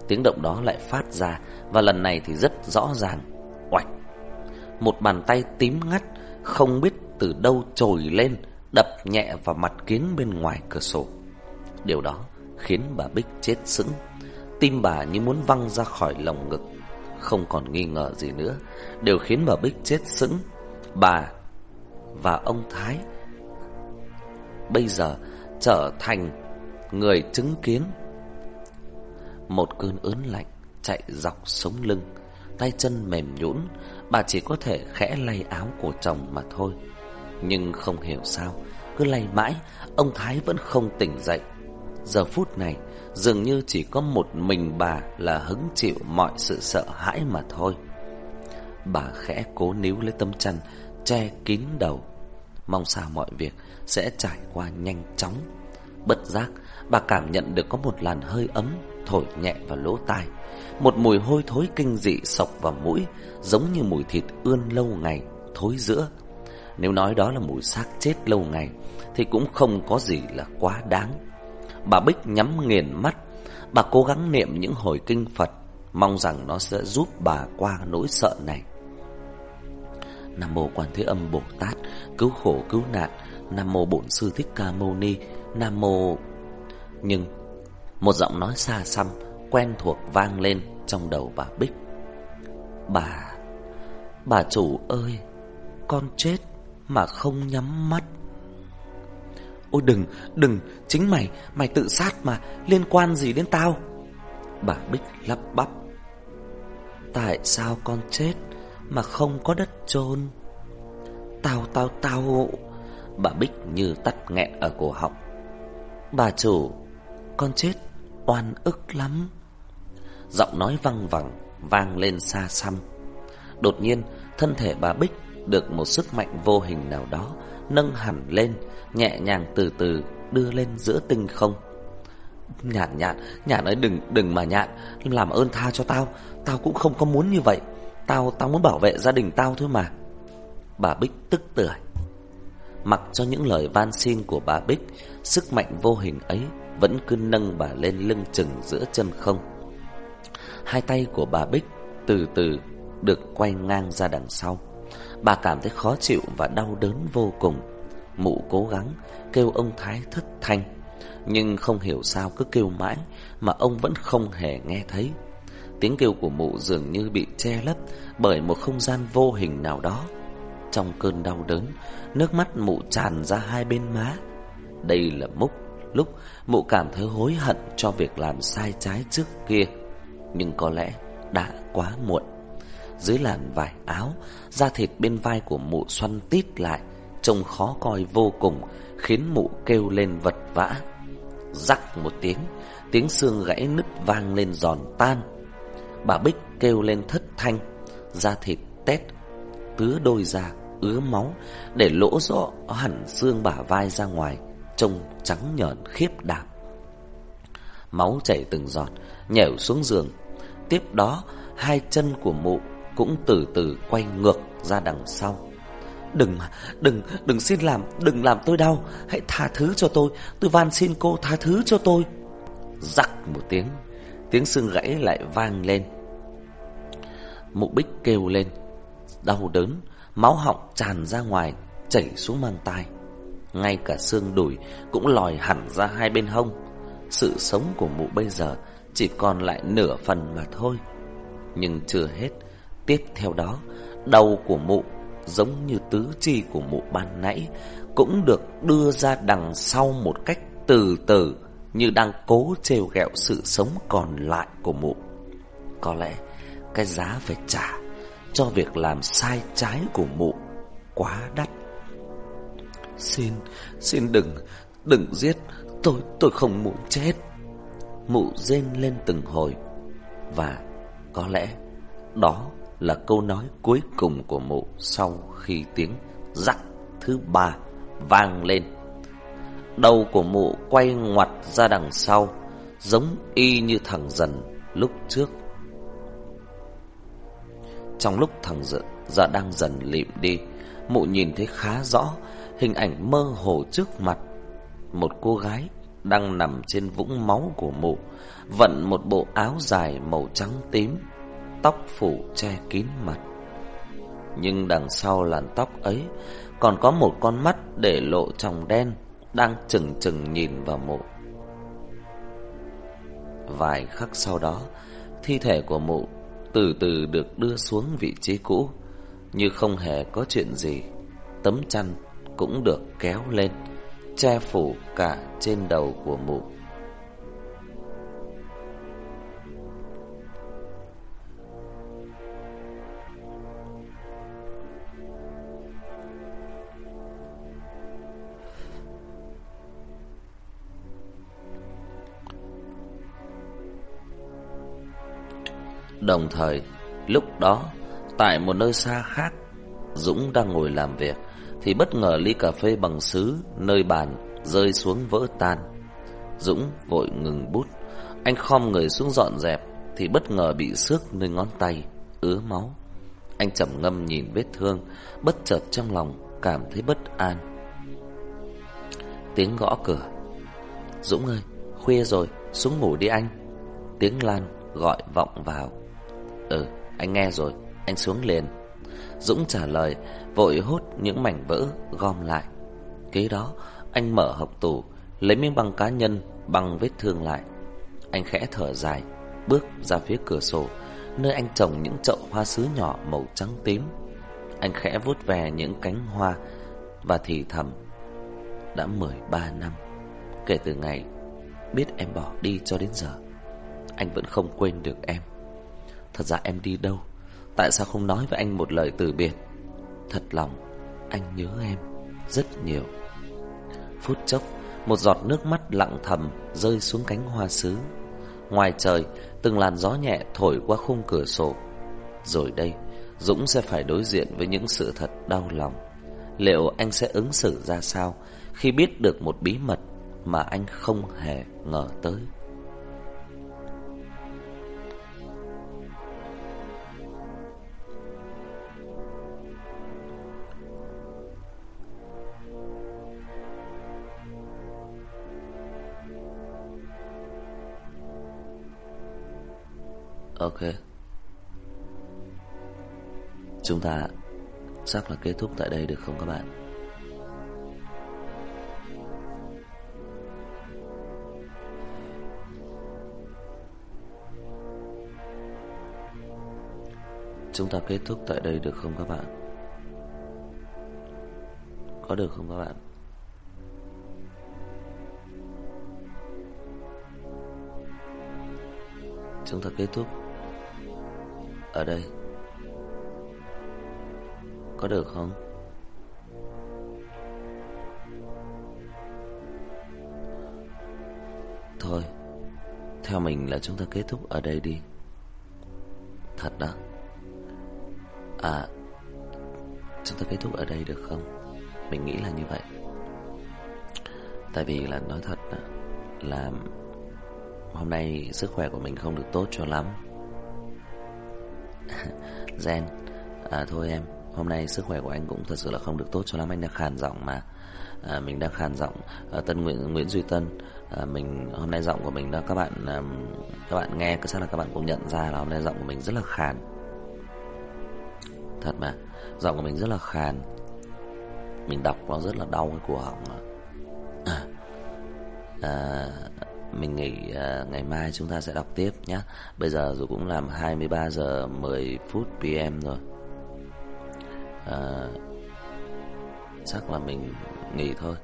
Tiếng động đó lại phát ra, và lần này thì rất rõ ràng. Oạch! Một bàn tay tím ngắt, không biết từ đâu trồi lên, đập nhẹ vào mặt kiến bên ngoài cửa sổ. Điều đó khiến bà Bích chết sững. Tim bà như muốn văng ra khỏi lồng ngực. Không còn nghi ngờ gì nữa. Điều khiến bà Bích chết sững. Bà và ông Thái bây giờ trở thành người chứng kiến một cơn ớn lạnh chạy dọc sống lưng, tay chân mềm nhũn, bà chỉ có thể khẽ lay áo của chồng mà thôi. Nhưng không hiểu sao, cứ lay mãi, ông Thái vẫn không tỉnh dậy. Giờ phút này, dường như chỉ có một mình bà là hứng chịu mọi sự sợ hãi mà thôi. Bà khẽ cố níu lấy tâm chăn, che kín đầu, mong sao mọi việc sẽ trải qua nhanh chóng. Bất giác, bà cảm nhận được có một làn hơi ấm thổi nhẹ vào lỗ tai. Một mùi hôi thối kinh dị sộc vào mũi, giống như mùi thịt ươn lâu ngày, thối giữa. Nếu nói đó là mùi xác chết lâu ngày, thì cũng không có gì là quá đáng. Bà Bích nhắm nghiền mắt, bà cố gắng niệm những hồi kinh Phật, mong rằng nó sẽ giúp bà qua nỗi sợ này. Nam mô Quan Thế Âm Bồ Tát, cứu khổ cứu nạn. Nam mô Bổn Sư Thích Ca Mâu Ni. Nam mô Nhưng một giọng nói xa xăm quen thuộc vang lên trong đầu bà Bích. Bà, bà chủ ơi, con chết mà không nhắm mắt. Ôi đừng, đừng, chính mày, mày tự sát mà, liên quan gì đến tao? Bà Bích lắp bắp. Tại sao con chết mà không có đất chôn? Tao, tao, tao... Bà Bích như tắt nghẹn ở cổ họng. Bà chủ, con chết oan ức lắm. Giọng nói văng vẳng vang lên xa xăm. Đột nhiên, thân thể bà Bích được một sức mạnh vô hình nào đó nâng hẳn lên, nhẹ nhàng từ từ đưa lên giữa tinh không. Nhạn nhạn, nhạn nói đừng, đừng mà nhạn, làm ơn tha cho tao, tao cũng không có muốn như vậy. Tao, tao muốn bảo vệ gia đình tao thôi mà. Bà Bích tức tưởi. Mặc cho những lời van xin của bà Bích, sức mạnh vô hình ấy vẫn cứ nâng bà lên lưng chừng giữa chân không. Hai tay của bà Bích từ từ được quay ngang ra đằng sau. Bà cảm thấy khó chịu và đau đớn vô cùng. Mụ cố gắng kêu ông Thái thất thanh, nhưng không hiểu sao cứ kêu mãi mà ông vẫn không hề nghe thấy. Tiếng kêu của mụ dường như bị che lấp bởi một không gian vô hình nào đó. Trong cơn đau đớn, nước mắt mụ tràn ra hai bên má. Đây là múc lúc mụ cảm thấy hối hận cho việc làm sai trái trước kia. Nhưng có lẽ đã quá muộn. Dưới làn vải áo, da thịt bên vai của mụ xoăn tít lại, trông khó coi vô cùng, khiến mụ kêu lên vật vã. Rắc một tiếng, tiếng xương gãy nứt vang lên giòn tan. Bà Bích kêu lên thất thanh, da thịt tét, tứa đôi ra, ứa máu, để lỗ rõ hẳn xương bả vai ra ngoài trông trắng nhợn khiếp đảm. Máu chảy từng giọt, nhẻo xuống giường. Tiếp đó, hai chân của mụ cũng từ từ quay ngược ra đằng sau. Đừng, đừng, đừng xin làm, đừng làm tôi đau, hãy tha thứ cho tôi, tôi van xin cô tha thứ cho tôi. giặc một tiếng, tiếng xương gãy lại vang lên. Mụ bích kêu lên, đau đớn, máu họng tràn ra ngoài, chảy xuống mang tai ngay cả xương đùi cũng lòi hẳn ra hai bên hông. Sự sống của mụ bây giờ chỉ còn lại nửa phần mà thôi. Nhưng chưa hết, tiếp theo đó, đầu của mụ giống như tứ chi của mụ ban nãy cũng được đưa ra đằng sau một cách từ từ như đang cố trêu ghẹo sự sống còn lại của mụ. Có lẽ cái giá phải trả cho việc làm sai trái của mụ quá đắt. Xin, xin đừng, đừng giết, tôi, tôi không muốn chết. Mụ rên lên từng hồi. Và có lẽ đó là câu nói cuối cùng của mụ sau khi tiếng rắc thứ ba vang lên. Đầu của mụ quay ngoặt ra đằng sau, giống y như thằng dần lúc trước. Trong lúc thằng dần dạ đang dần lịm đi, mụ nhìn thấy khá rõ hình ảnh mơ hồ trước mặt. Một cô gái đang nằm trên vũng máu của mộ, vận một bộ áo dài màu trắng tím, tóc phủ che kín mặt. Nhưng đằng sau làn tóc ấy còn có một con mắt để lộ tròng đen đang chừng chừng nhìn vào mộ. Vài khắc sau đó, thi thể của mộ từ từ được đưa xuống vị trí cũ, như không hề có chuyện gì. Tấm chăn cũng được kéo lên, che phủ cả trên đầu của mụ. Đồng thời, lúc đó, tại một nơi xa khác, Dũng đang ngồi làm việc, thì bất ngờ ly cà phê bằng sứ nơi bàn rơi xuống vỡ tan. Dũng vội ngừng bút, anh khom người xuống dọn dẹp, thì bất ngờ bị xước nơi ngón tay, ứa máu. Anh trầm ngâm nhìn vết thương, bất chợt trong lòng cảm thấy bất an. Tiếng gõ cửa. Dũng ơi, khuya rồi, xuống ngủ đi anh. Tiếng Lan gọi vọng vào. Ừ, anh nghe rồi, anh xuống liền. Dũng trả lời, vội hút những mảnh vỡ gom lại. Kế đó, anh mở hộc tủ, lấy miếng băng cá nhân băng vết thương lại. Anh khẽ thở dài, bước ra phía cửa sổ, nơi anh trồng những chậu hoa sứ nhỏ màu trắng tím. Anh khẽ vuốt về những cánh hoa và thì thầm. Đã 13 năm kể từ ngày biết em bỏ đi cho đến giờ, anh vẫn không quên được em. Thật ra em đi đâu Tại sao không nói với anh một lời từ biệt Thật lòng, Anh nhớ em rất nhiều. Phút chốc, Một giọt nước mắt lặng thầm Rơi xuống cánh hoa sứ. Ngoài trời, Từng làn gió nhẹ thổi qua khung cửa sổ. Rồi đây, Dũng sẽ phải đối diện với những sự thật đau lòng. Liệu anh sẽ ứng xử ra sao Khi biết được một bí mật Mà anh không hề ngờ tới? Ok. Chúng ta Chắc là kết thúc tại đây được không các bạn? Chúng ta kết thúc tại đây được không các bạn? Có được không các bạn? Chúng ta kết thúc ở đây. Có được không? Thôi, Theo mình là chúng ta kết thúc ở đây đi. Thật đó. À Chúng ta kết thúc ở đây được không? Mình nghĩ là như vậy. Tại vì là nói thật Là Hôm nay sức khỏe của mình không được tốt cho lắm. Gen. À, Thôi em Hôm nay sức khỏe của anh cũng thật sự là không được tốt cho lắm. Anh đang khàn giọng mà. À, Mình đang khàn giọng. À, Tân Nguyễn Nguyễn Duy Tân. À, Mình hôm nay giọng của mình đó các bạn à, Các bạn nghe chắc là các bạn cũng nhận ra là hôm nay giọng của mình rất là khàn. Thật mà Giọng của mình rất là khàn. Mình đọc nó rất là đau cái cổ họng <clears throat> à, à, mình nghĩ uh, ờ, ngày mai chúng ta sẽ đọc tiếp nhé. Bây giờ dù cũng làm 23 giờ 10 phút PM rồi. Uh, chắc là mình nghỉ thôi.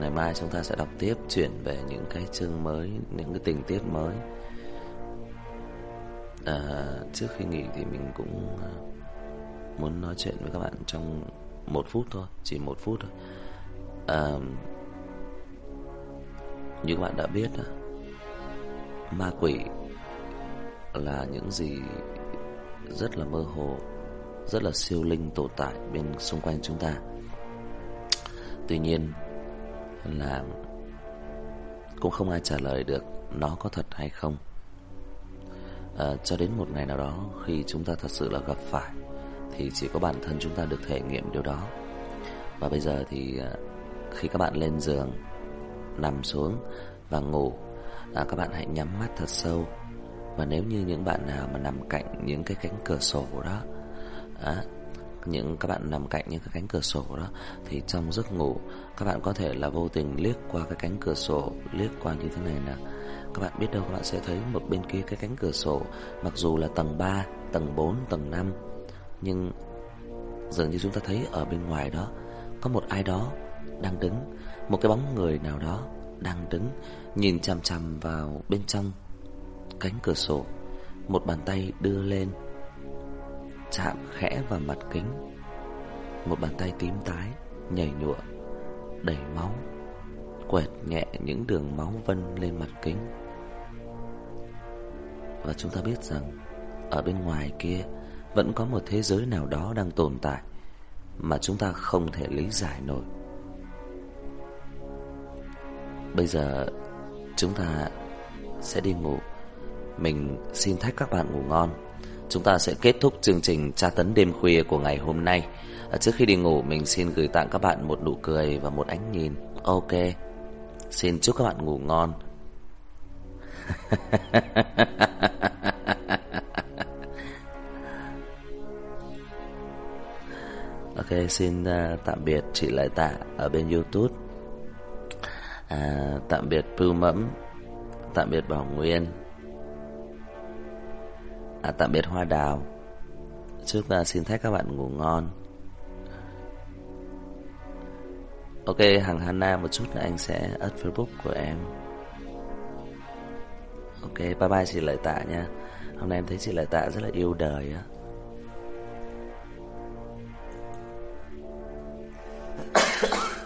Ngày mai chúng ta sẽ đọc tiếp chuyển về những cái chương mới, những cái tình tiết mới. À, trước khi nghỉ thì mình cũng muốn nói chuyện với các bạn trong một phút thôi, chỉ một phút thôi. À, như các bạn đã biết Ma quỷ Là những gì rất là mơ hồ, rất là siêu linh tồn tại bên xung quanh chúng ta. Tuy nhiên là cũng không ai trả lời được nó có thật hay không. À, cho đến một ngày nào đó khi chúng ta thật sự là gặp phải thì chỉ có bản thân chúng ta được thể nghiệm điều đó. Và bây giờ thì à, khi các bạn lên giường nằm xuống và ngủ, à, các bạn hãy nhắm mắt thật sâu. Và nếu như những bạn nào mà nằm cạnh những cái cánh cửa sổ đó, à, những các bạn nằm cạnh những cái cánh cửa sổ đó thì trong giấc ngủ các bạn có thể là vô tình liếc qua cái cánh cửa sổ, liếc qua như thế này nè. Các bạn biết đâu các bạn sẽ thấy một bên kia cái cánh cửa sổ, mặc dù là tầng 3, tầng 4, tầng 5 nhưng dường như chúng ta thấy ở bên ngoài đó có một ai đó đang đứng, một cái bóng người nào đó đang đứng nhìn chằm chằm vào bên trong cánh cửa sổ. Một bàn tay đưa lên chạm khẽ vào mặt kính. Một bàn tay tím tái nhảy nhụa đầy máu, quẹt nhẹ những đường máu vân lên mặt kính. Và chúng ta biết rằng ở bên ngoài kia vẫn có một thế giới nào đó đang tồn tại mà chúng ta không thể lý giải nổi. Bây giờ chúng ta sẽ đi ngủ. Mình xin thách các bạn ngủ ngon. Chúng ta sẽ kết thúc chương trình tra tấn đêm khuya của ngày hôm nay. À, trước khi đi ngủ mình xin gửi tặng các bạn một nụ cười và một ánh nhìn. Ok. Xin chúc các bạn ngủ ngon. <laughs> Ok, xin uh, tạm biệt chị Lại Tạ ở bên YouTube à, tạm biệt Pưu Mẫm, tạm biệt Bảo Nguyên, à, tạm biệt Hoa Đào. Trước ta à, xin phép các bạn ngủ ngon. Ok, hàng Hana một chút là anh sẽ ấn Facebook của em. Ok, bye bye chị Lợi Tạ nha. Hôm nay em thấy chị Lợi Tạ rất là yêu đời á. <coughs>